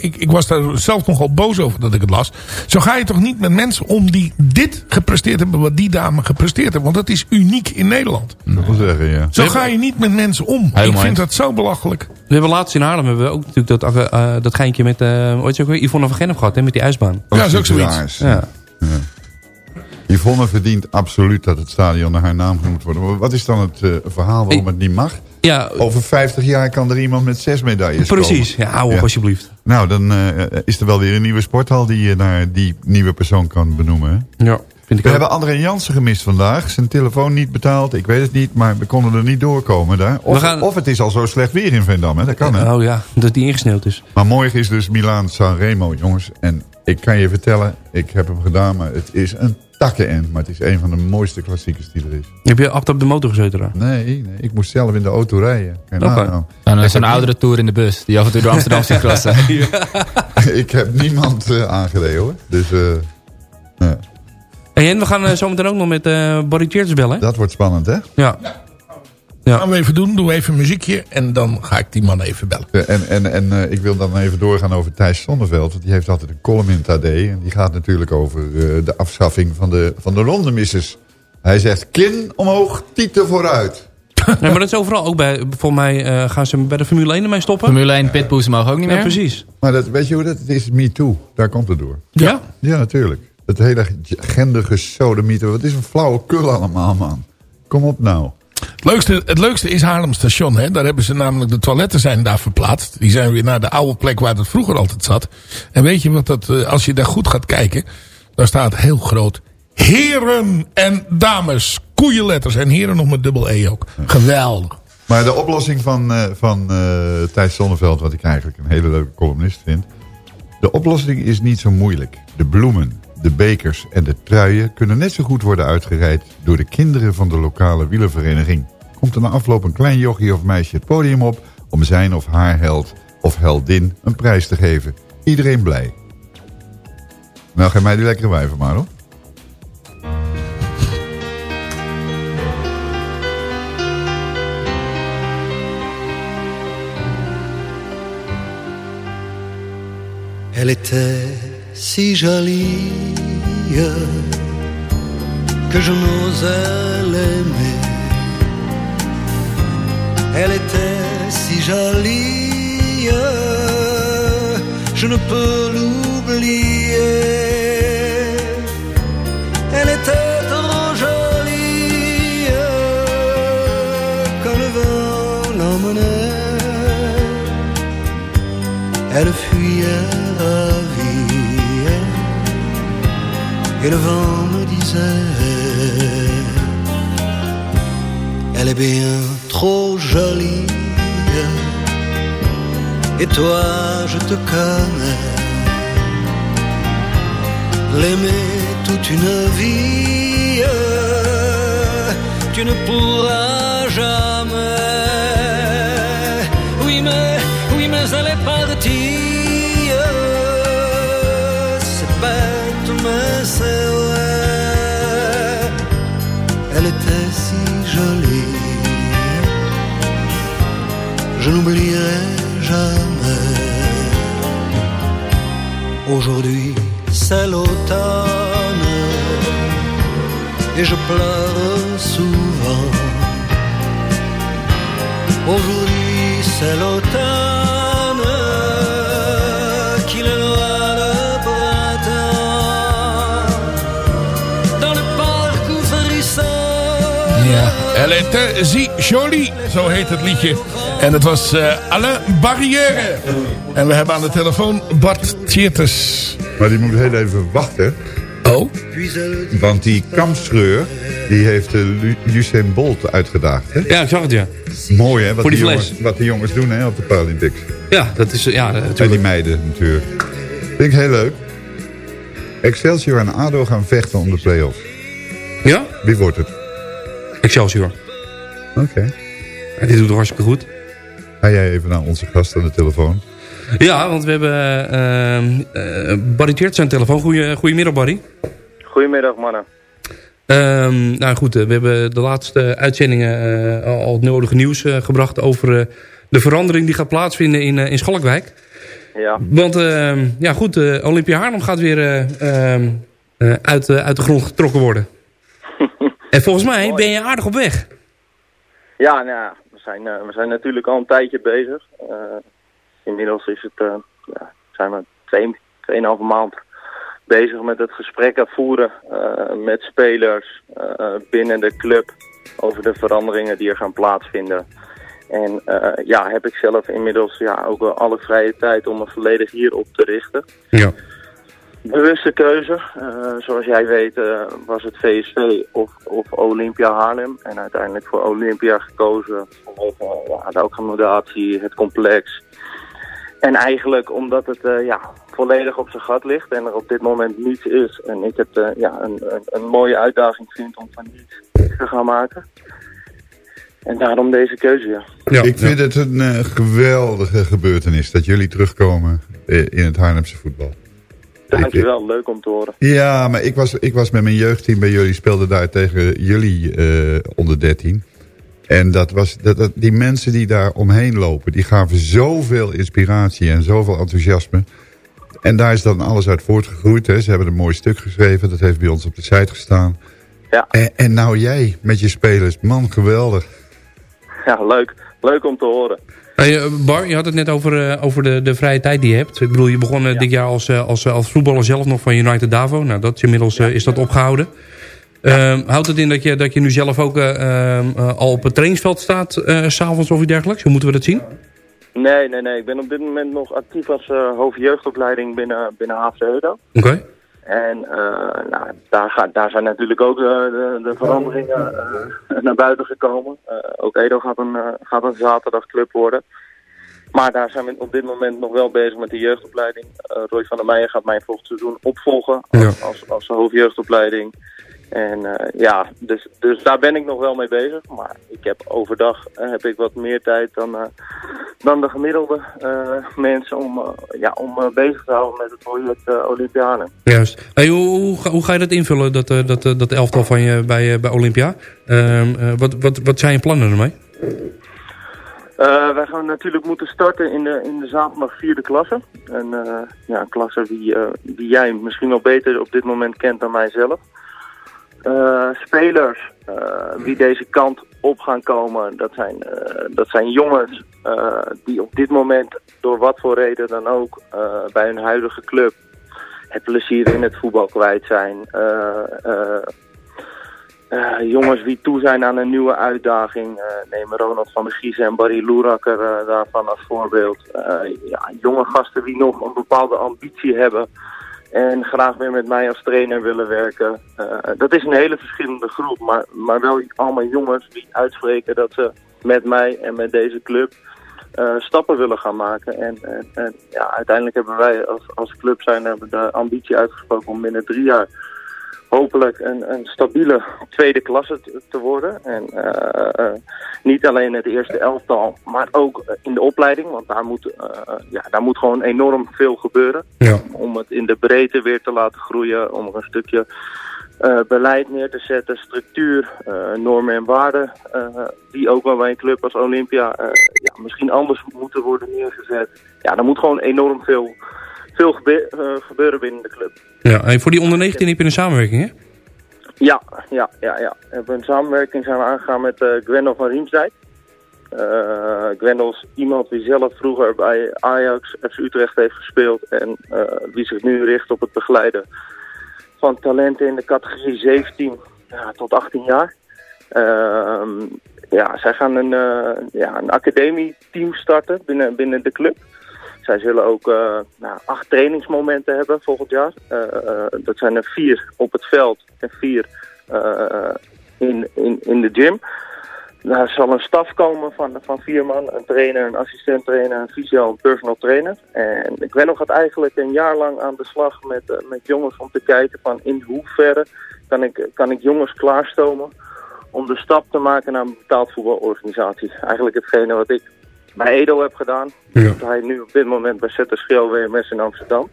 S11: Ik, ik was daar zelf nogal boos over dat ik het las. Zo ga je toch niet met mensen om die dit gepresteerd hebben, wat die dame gepresteerd heeft. Want dat is uniek in Nederland.
S8: Dat wil zeggen, ja.
S11: Zo ga je niet met mensen om.
S9: Helemaal
S11: ik vind dat zo belachelijk.
S1: We hebben laatst in Haarlem hebben we ook natuurlijk dat, eh, dat geintje met uh, ooit ook weer Yvonne van Gennep gehad, hè, met die ijsbaan.
S11: Ja, dat is ook zoiets.
S8: Raars.
S1: Ja.
S8: Yvonne verdient absoluut dat het stadion naar haar naam genoemd wordt. Maar wat is dan het eh, verhaal waarom het niet mag?
S1: Ja,
S8: Over 50 jaar kan er iemand met zes medailles
S1: precies.
S8: komen.
S1: Ja, hou op
S8: Ja.
S1: alsjeblieft.
S8: Nou, dan eh, is er wel weer een nieuwe sporthal die je naar die nieuwe persoon kan benoemen. hè?
S1: Ja, vind ik
S8: We
S1: ook.
S8: hebben André Jansen gemist vandaag. Zijn telefoon niet betaald. Ik weet het niet, maar we konden er niet doorkomen daar. Of,
S1: gaan-
S8: of het is al zo slecht weer in Veendam, hè? dat kan hè.
S1: Oh ja, dat die ingesneeuwd is.
S8: Maar morgen is dus Milaan Sanremo, jongens. En ik kan je vertellen, ik heb hem gedaan, maar het is een takken Maar het is een van de mooiste klassiekers die er is.
S1: Heb je achter op de motor gezeten daar?
S8: Nee, nee ik moest zelf in de auto rijden.
S1: Oké.
S8: naam.
S9: Dan is een oudere tour in de bus. Die af en toe door Amsterdam ziet klassen.
S8: ik heb niemand eh, aangereden hoor. Dus eh, ja,
S1: Hey, en we gaan eh, zometeen ook nog met eh Barry Cheers bellen. hè?
S8: dat wordt spannend hè.
S1: Ja.
S11: Gaan we even doen. Doe even een muziekje. En dan ga ik die man even bellen.
S8: En, en, en eh, ik wil dan even doorgaan over Thijs Zonneveld. Want die heeft altijd een column in het AD. En die gaat natuurlijk over eh, de afschaffing van de, van de rondemissers. Hij zegt kin omhoog, tieten vooruit.
S1: Nee, maar dat is overal. Ook bij, volgens mij eh, gaan ze bij de Formule 1 ermee stoppen.
S9: Formule 1 pitboes mogen ook niet
S1: Ja,
S9: meer.
S1: precies.
S8: Maar dat, weet je hoe dat het is? Me Too. Daar komt het door.
S1: Ja?
S8: Ja, natuurlijk. Het hele gendergesodemieter. Wat is een flauwekul allemaal, man. Kom op nou.
S11: Het leukste, het leukste is Haarlem station. Hè? Daar hebben ze namelijk de toiletten zijn daar verplaatst. Die zijn weer naar de oude plek waar het vroeger altijd zat. En weet je wat dat, eh, als je daar goed gaat kijken. Daar staat heel groot. Heren en dames. Koeienletters. En heren nog met dubbel E ook. Geweldig.
S8: Maar de oplossing van, eh, van eh, Thijs Zonneveld, wat ik eigenlijk een hele leuke columnist vind. De oplossing is niet zo moeilijk. De bloemen, de bekers en de truien kunnen net zo goed worden uitgereid door de kinderen van de lokale wielervereniging. Komt er na afloop een klein jochie of meisje het podium op om zijn of haar held of heldin een prijs te geven. Iedereen blij. Nou, geef mij die lekkere wijven maar hoor.
S12: Si jolie que je n'osais l'aimer. Elle était si jolie, je ne peux l'oublier. Elle était trop jolie quand le vent l'emmenait. Elle fuyait ravie et le vent me disait Elle est bien trop jolie. Et toi je te connais. L'aimer toute une vie tu ne pourras jamais. Oui mais, oui mais elle est partie Aujourd'hui c'est l'automne. Et je pleure souvent. Aujourd'hui c'est l'automne. Est loin le printemps. Dans le parc où frissonne
S11: Ja, Elle était si jolie, zo heet het liedje. En het was eh, Alain Barrière. En we hebben aan de telefoon Bart Tjeertes.
S8: Maar die moet heel even wachten.
S11: Oh?
S8: Want die kampschreur, die heeft Usain Bolt uitgedaagd. Hè?
S1: Ja, ik zag het, ja.
S8: Mooi, hè? Wat,
S1: Voor die
S8: jongens, wat die jongens doen hè, op de Paralympics.
S1: Ja, dat is... Ja,
S8: En die meiden natuurlijk. Vind ik heel leuk. Excelsior en ADO gaan vechten om de play-offs.
S1: Ja?
S8: Wie wordt het?
S1: Excelsior.
S8: Oké.
S1: Ja, dit doet het hartstikke goed.
S8: Ga jij even naar onze gast aan de telefoon.
S1: Ja, want we hebben uh, Barry Tjeerts aan de telefoon. Goeie, goedemiddag, Barry.
S13: Goedemiddag, mannen.
S1: Ehm, nou goed, eh, we hebben de laatste uitzendingen eh, al het nodige nieuws gebracht over de verandering die gaat plaatsvinden in, in Schalkwijk.
S13: Ja.
S1: Want ehm, ja goed, Olympia Haarlem gaat weer uit, uit de grond getrokken worden. en volgens mij ben je aardig op weg.
S13: Ja, nou we zijn, we zijn natuurlijk al een tijdje bezig. Inmiddels is het, eh, ja, zijn we twee, tweeënhalve maand bezig met het gesprekken voeren eh, met spelers eh, binnen de club over de veranderingen die er gaan plaatsvinden. En ja, heb ik zelf inmiddels ja, ook wel alle vrije tijd om me volledig hierop te richten.
S1: Ja.
S13: Bewuste keuze. Zoals jij weet was het VSV of, of Olympia Haarlem. En uiteindelijk voor Olympia gekozen vanwege ja, de accommodatie, het complex. En eigenlijk omdat het eh, ja, volledig op zijn gat ligt en er op dit moment niets is. En ik het eh, ja, een, een, een mooie uitdaging vind om van niets iets te gaan maken. En daarom deze keuze, ja.
S8: ik vind het een eh, geweldige gebeurtenis dat jullie terugkomen eh, in het Haarlemse voetbal.
S13: Dankjewel, leuk om te horen.
S8: Ja, maar ik was, ik was met mijn jeugdteam bij jullie, speelde daar tegen jullie eh, onder 13. En dat was, dat, dat, die mensen die daar omheen lopen, die gaven zoveel inspiratie en zoveel enthousiasme. En daar is dan alles uit voortgegroeid. Hè. Ze hebben een mooi stuk geschreven, dat heeft bij ons op de site gestaan.
S13: Ja.
S8: En, en nou jij met je spelers, man geweldig.
S13: Ja, leuk. Leuk om te horen.
S1: Hey, eh, Bar, je had het net over, eh, over de, de vrije tijd die je hebt. Ik bedoel, je begon eh, dit jaar als, als, als voetballer zelf nog van United Davo. Nou, dat is inmiddels is dat opgehouden. Ehm, houdt het in dat je, dat je nu zelf ook eh, ehm, eh, al op het trainingsveld staat, eh, s s'avonds of iets dergelijks? Hoe moeten we dat zien?
S13: Nee, nee, nee. Ik ben op dit moment nog actief als eh hoofdjeugdopleiding binnen, binnen HFC.
S1: Oké.
S13: En eh, nou, daar, gaat, daar zijn natuurlijk ook eh, de, de veranderingen eh, naar buiten gekomen. Eh, ook Edo gaat een, eh, gaat een zaterdagclub worden. Maar daar zijn we op dit moment nog wel bezig met de jeugdopleiding. Eh, Roy van der Meijen gaat mij volgend seizoen opvolgen als, als, als hoofdjeugdopleiding. En eh, ja, dus, dus daar ben ik nog wel mee bezig. Maar ik heb overdag eh, heb ik wat meer tijd dan, eh, dan de gemiddelde mensen om, ja, om bezig te houden met het project Olympianen.
S1: Juist. Hey, hoe, hoe, ga- hoe ga je dat invullen, dat, dat, dat elftal van je bij, bij Olympia? Ehm, eh, wat, wat, wat zijn je plannen ermee?
S13: Wij gaan natuurlijk moeten starten in de, in de zaterdag vierde klasse. En ja, een klasse die, die jij misschien wel beter op dit moment kent dan mijzelf. Eh, spelers eh, die deze kant op gaan komen, dat zijn, eh, dat zijn jongens die op dit moment door wat voor reden dan ook bij hun huidige club het plezier in het voetbal kwijt zijn. Jongens die toe zijn aan een nieuwe uitdaging. eh nemen Ronald van der Giezen en Barry Loerakker daarvan als voorbeeld. Ja, jonge gasten die nog een bepaalde ambitie hebben. En graag weer met mij als trainer willen werken. Eh, dat is een hele verschillende groep. Maar, maar wel allemaal jongens die uitspreken dat ze met mij en met deze club eh, stappen willen gaan maken. En, en, en ja, uiteindelijk hebben wij als, als club zijn hebben de ambitie uitgesproken om binnen drie jaar hopelijk een, een stabiele tweede klasse te, te worden. En eh, eh, niet alleen het eerste elftal, maar ook in de opleiding. Want daar moet, eh, ja, daar moet gewoon enorm veel gebeuren. Om het in de breedte weer te laten groeien. Om er een stukje beleid neer te zetten, structuur, normen en waarden. die ook wel bij een club als Olympia ja, misschien anders moeten worden neergezet. Ja, er moet gewoon enorm veel, veel gebe- eh, gebeuren binnen de club.
S1: Ja, en voor die onder 19 heb je een samenwerking, hè?
S13: Ja, ja, ja, ja. We hebben een samenwerking zijn we aangegaan met eh Gwendel van Riemsdijk. Gwendel is iemand die zelf vroeger bij Ajax, FC Utrecht heeft gespeeld en die zich nu richt op het begeleiden van talenten in de categorie 17 ja, tot 18 jaar. Ehm, ja, zij gaan een, ja, een academieteam starten binnen, binnen de club. Zij zullen ook eh, nou, acht trainingsmomenten hebben volgend jaar. Eh, eh, dat zijn er vier op het veld en vier in, in, in de gym. Daar zal een staf komen van, van vier man. Een trainer, een assistent trainer, een fysio, een personal trainer. En Gwenno gaat eigenlijk een jaar lang aan de slag met, met jongens om te kijken van in hoeverre kan ik, kan ik jongens klaarstomen om de stap te maken naar een betaald voetbalorganisatie. Eigenlijk hetgene wat ik bij Edo heb gedaan. Dat hij nu op dit moment bij ZSG WMS in Amsterdam.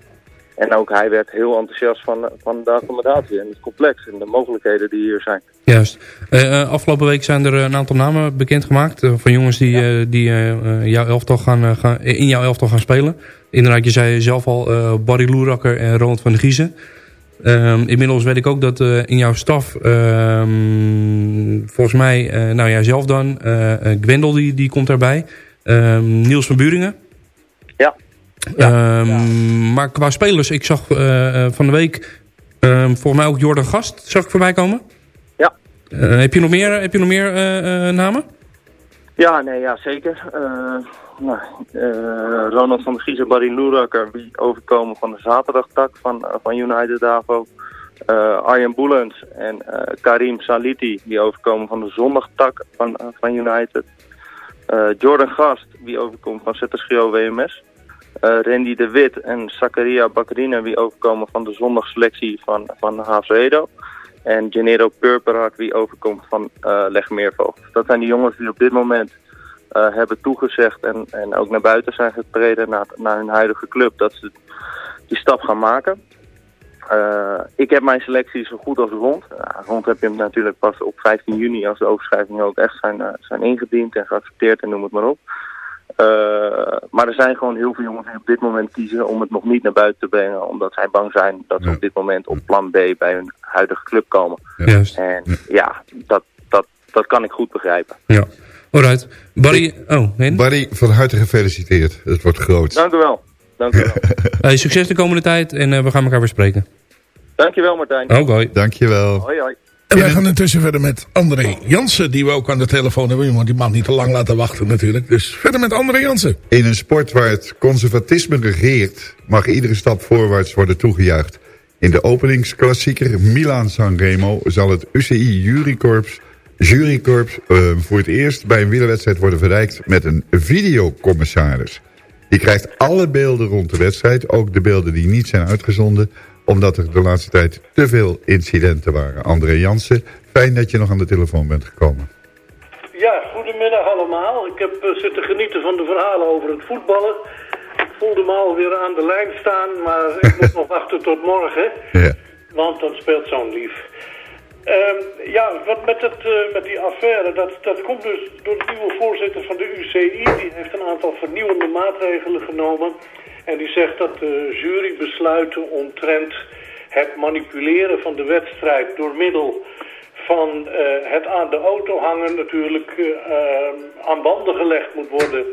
S13: En ook hij werd heel enthousiast van, van de accommodatie en het complex en de mogelijkheden die hier zijn.
S1: Juist. Eh, eh, afgelopen week zijn er een aantal namen bekendgemaakt. eh, van jongens die, eh, die eh, eh, jouw elftal gaan, eh, gaan, in jouw elftal gaan spelen. Inderdaad, je zei zelf al eh, Barry Loerakker en Ronald van der Giezen. Ehm, inmiddels weet ik ook dat eh, in jouw staf, ehm, volgens mij, eh, nou ja, zelf dan, eh, eh, Gwendel die, die komt daarbij. Ehm, Niels van Buringen.
S13: Ja.
S1: Ehm, Maar qua spelers, ik zag eh, eh, van de week ehm, volgens mij ook Jordan Gast, zag ik voorbij komen.
S13: Ja.
S1: Eh, heb je nog meer, heb je nog meer namen?
S13: Ja, nee, ja, zeker. Nou, Ronald van der Gies en Barry Loerakker, die overkomen van de zaterdagtak van, van United Davo. Arjen Boelens en Karim Saliti, die overkomen van de zondagtak van, van United. Eh, Jordan Gast, die overkomt van ZSGO WMS. Eh, Randy de Wit en Zakaria Bakrina, die overkomen van de zondagselectie van, van HFC Edo. En Gennaro Purperhart, die overkomt van eh Legmeervoogd. Dat zijn die jongens die op dit moment hebben toegezegd en, en ook naar buiten zijn getreden naar, naar hun huidige club. Dat ze die stap gaan maken. Eh, ik heb mijn selectie zo goed als rond. Rond heb je hem natuurlijk pas op 15 juni als de overschrijvingen ook echt zijn, eh, zijn ingediend en geaccepteerd en noem het maar op. Eh, maar er zijn gewoon heel veel jongens die op dit moment kiezen om het nog niet naar buiten te brengen. Omdat zij bang zijn dat ze op dit moment op plan B bij hun huidige club komen.
S1: Juist.
S13: En ja, dat, dat, dat kan ik goed begrijpen.
S1: Ja. Alright. Barry, oh.
S8: Barry, van harte gefeliciteerd. Het wordt groot.
S13: Dank u wel. Dank u wel.
S1: Succes de komende tijd en we gaan elkaar weer spreken.
S13: Dankjewel Martijn.
S1: Oké.
S8: Dankjewel.
S13: Hoi hoi.
S11: En wij gaan intussen verder met André Jansen, die we ook aan de telefoon hebben. Want die mag niet te lang laten wachten natuurlijk. Dus verder met André Jansen.
S8: In een sport waar het conservatisme regeert... mag iedere stap voorwaarts worden toegejuicht. In de openingsklassieker Milan Sanremo zal het UCI Jurykorps, jurykorps eh, voor het eerst bij een wielerwedstrijd worden verrijkt met een videocommissaris. Die krijgt alle beelden rond de wedstrijd, ook de beelden die niet zijn uitgezonden, omdat er de laatste tijd te veel incidenten waren. André Jansen, fijn dat je nog aan de telefoon bent gekomen.
S14: Ja, goedemiddag allemaal. Ik heb eh, zitten genieten van de verhalen over het voetballen. Ik voelde me alweer aan de lijn staan, maar ik moet nog wachten tot morgen.
S8: Ja.
S14: Want dan speelt zo'n lief. Ehm, ja, wat met, het, eh, met die affaire, dat, dat komt dus door de nieuwe voorzitter van de UCI. Die heeft een aantal vernieuwende maatregelen genomen. En die zegt dat de jurybesluiten omtrent het manipuleren van de wedstrijd door middel van eh, het aan de auto hangen natuurlijk eh, eh, aan banden gelegd moet worden.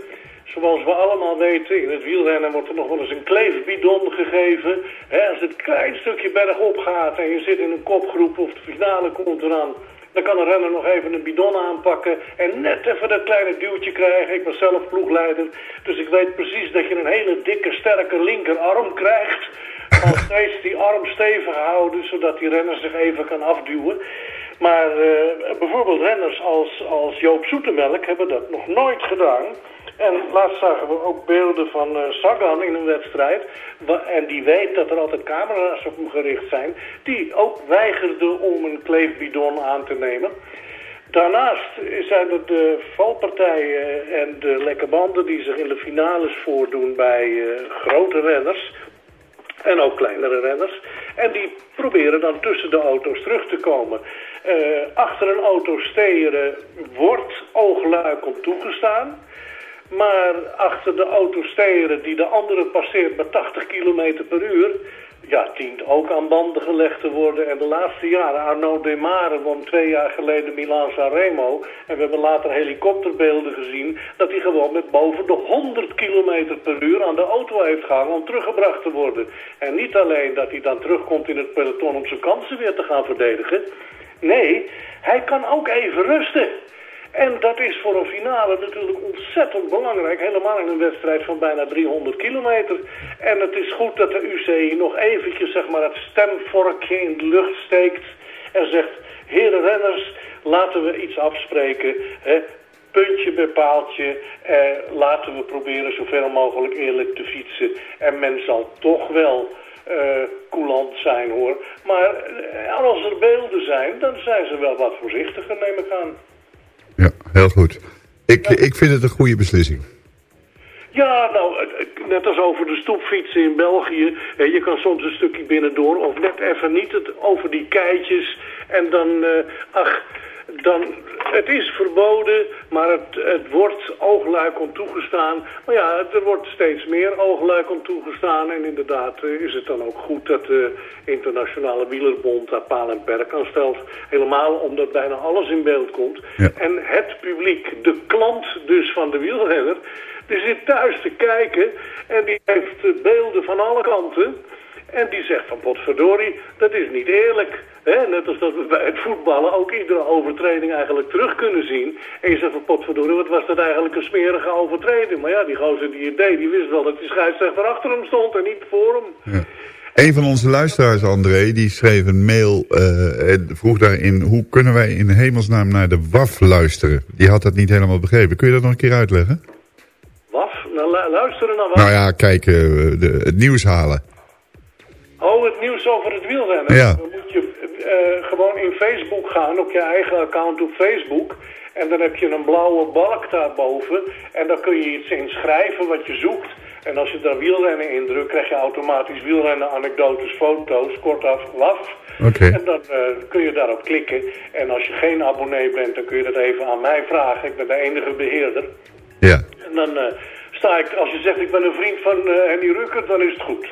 S14: Zoals we allemaal weten, in het wielrennen wordt er nog wel eens een kleefbidon gegeven. Hè, als het klein stukje bergop gaat en je zit in een kopgroep of de finale komt eraan... dan kan een renner nog even een bidon aanpakken en net even dat kleine duwtje krijgen. Ik was zelf ploegleider, dus ik weet precies dat je een hele dikke, sterke linkerarm krijgt... Al steeds die arm stevig houden, zodat die renner zich even kan afduwen. Maar eh, bijvoorbeeld renners als, als Joop Zoetemelk hebben dat nog nooit gedaan. En laatst zagen we ook beelden van eh, Sagan in een wedstrijd. En die weet dat er altijd camera's op hem gericht zijn. Die ook weigerde om een kleefbidon aan te nemen. Daarnaast zijn er de valpartijen en de lekke banden die zich in de finales voordoen bij eh, grote renners. En ook kleinere renners. En die proberen dan tussen de auto's terug te komen. Eh, achter een auto steren wordt oogluikend toegestaan. Maar achter de auto steren die de andere passeert met 80 km per uur... ja, dient ook aan banden gelegd te worden. En de laatste jaren, Arnaud Demare won twee jaar geleden Milan Sanremo... en we hebben later helikopterbeelden gezien... dat hij gewoon met boven de 100 km per uur aan de auto heeft gehangen... om teruggebracht te worden. En niet alleen dat hij dan terugkomt in het peloton om zijn kansen weer te gaan verdedigen... nee, hij kan ook even rusten... En dat is voor een finale natuurlijk ontzettend belangrijk. Helemaal in een wedstrijd van bijna 300 kilometer. En het is goed dat de UCI nog eventjes zeg maar, het stemvorkje in de lucht steekt. En zegt, heren renners, laten we iets afspreken. Hè? Puntje bij paaltje. Eh, laten we proberen zoveel mogelijk eerlijk te fietsen. En men zal toch wel eh coulant zijn hoor. Maar eh, als er beelden zijn, dan zijn ze wel wat voorzichtiger neem ik aan.
S8: Heel goed. Ik, ik vind het een goede beslissing.
S14: Ja, nou, net als over de stoepfietsen in België. Je kan soms een stukje binnendoor of net even niet het, over die keitjes. En dan, eh, ach, dan, het is verboden, maar het, het wordt oogluikend toegestaan. Maar ja, er wordt steeds meer oogluikend toegestaan. En inderdaad eh, is het dan ook goed dat de Internationale Wielerbond daar paal en perk aan stelt. Helemaal omdat bijna alles in beeld komt. En het publiek, de klant dus van de wielrenner... Die zit thuis te kijken en die heeft beelden van alle kanten. En die zegt van potverdorie, dat is niet eerlijk. Net als dat we bij het voetballen ook iedere overtreding eigenlijk terug kunnen zien. En je zegt van potverdorie, wat was dat eigenlijk een smerige overtreding. Maar ja, die gozer die het deed, die wist wel dat die scheidsrechter achter hem stond en niet voor hem.
S8: Een van onze luisteraars, André, die schreef een mail eh, en vroeg daarin... hoe kunnen wij in hemelsnaam naar de WAF luisteren? Die had dat niet helemaal begrepen. Kun je dat nog een keer uitleggen?
S14: Waf, nou, lu- luisteren naar wat?
S8: Nou ja, kijk, eh, de, het nieuws halen.
S14: Oh, het nieuws over het wielrennen.
S8: Ja.
S14: Dan moet je eh, gewoon in Facebook gaan, op je eigen account op Facebook. En dan heb je een blauwe balk daarboven. En dan kun je iets inschrijven wat je zoekt. En als je daar wielrennen indrukt, krijg je automatisch wielrennen, anekdotes, foto's, kortaf, WAF.
S8: Oké.
S14: En dan eh, kun je daarop klikken. En als je geen abonnee bent, dan kun je dat even aan mij vragen. Ik ben de enige beheerder.
S8: Ja.
S14: En dan eh, sta ik, als je zegt ik ben een vriend van eh, Henny Rucker, dan is het goed.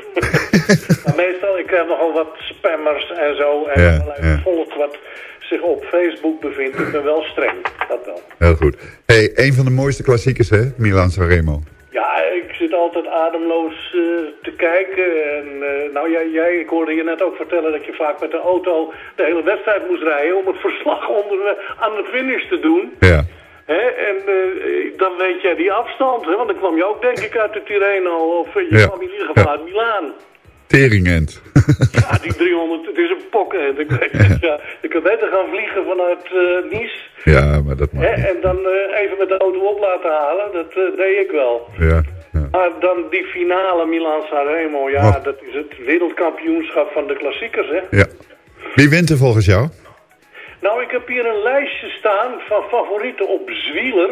S14: maar meestal, ik krijg nogal wat spammers en zo. En
S8: Ja,
S14: allerlei
S8: ja.
S14: volk wat zich op Facebook bevindt. Ik ben wel streng, dat wel.
S8: Heel goed. hey, een van de mooiste klassiekers, hè? Milan Sanremo.
S14: Ja, ik zit altijd ademloos eh, te kijken. En eh, nou, jij, jij, ik hoorde je net ook vertellen dat je vaak met de auto de hele wedstrijd moest rijden om het verslag onder, de- aan de finish te doen.
S8: Ja.
S14: Hè? En eh, dan weet jij die afstand, hè? want dan kwam je ook denk ik uit de Tirreno of eh, je
S8: Ja.
S14: kwam in ieder geval
S8: Ja.
S14: uit Milaan.
S8: Teringend.
S14: Ja, die 300, het is een pokken. Ik, ja, ik kan beter gaan vliegen vanuit eh Nice.
S8: Ja, maar dat mag
S14: Hè, en dan even met de auto op laten halen. Dat deed ik wel.
S8: Ja.
S14: Maar dan die finale Milan-Sanremo. Ja,
S8: Oh.
S14: dat is het wereldkampioenschap van de klassiekers, hè.
S8: ja. Wie wint er volgens jou?
S14: Nou, ik heb hier een lijstje staan van favorieten op Zwieler.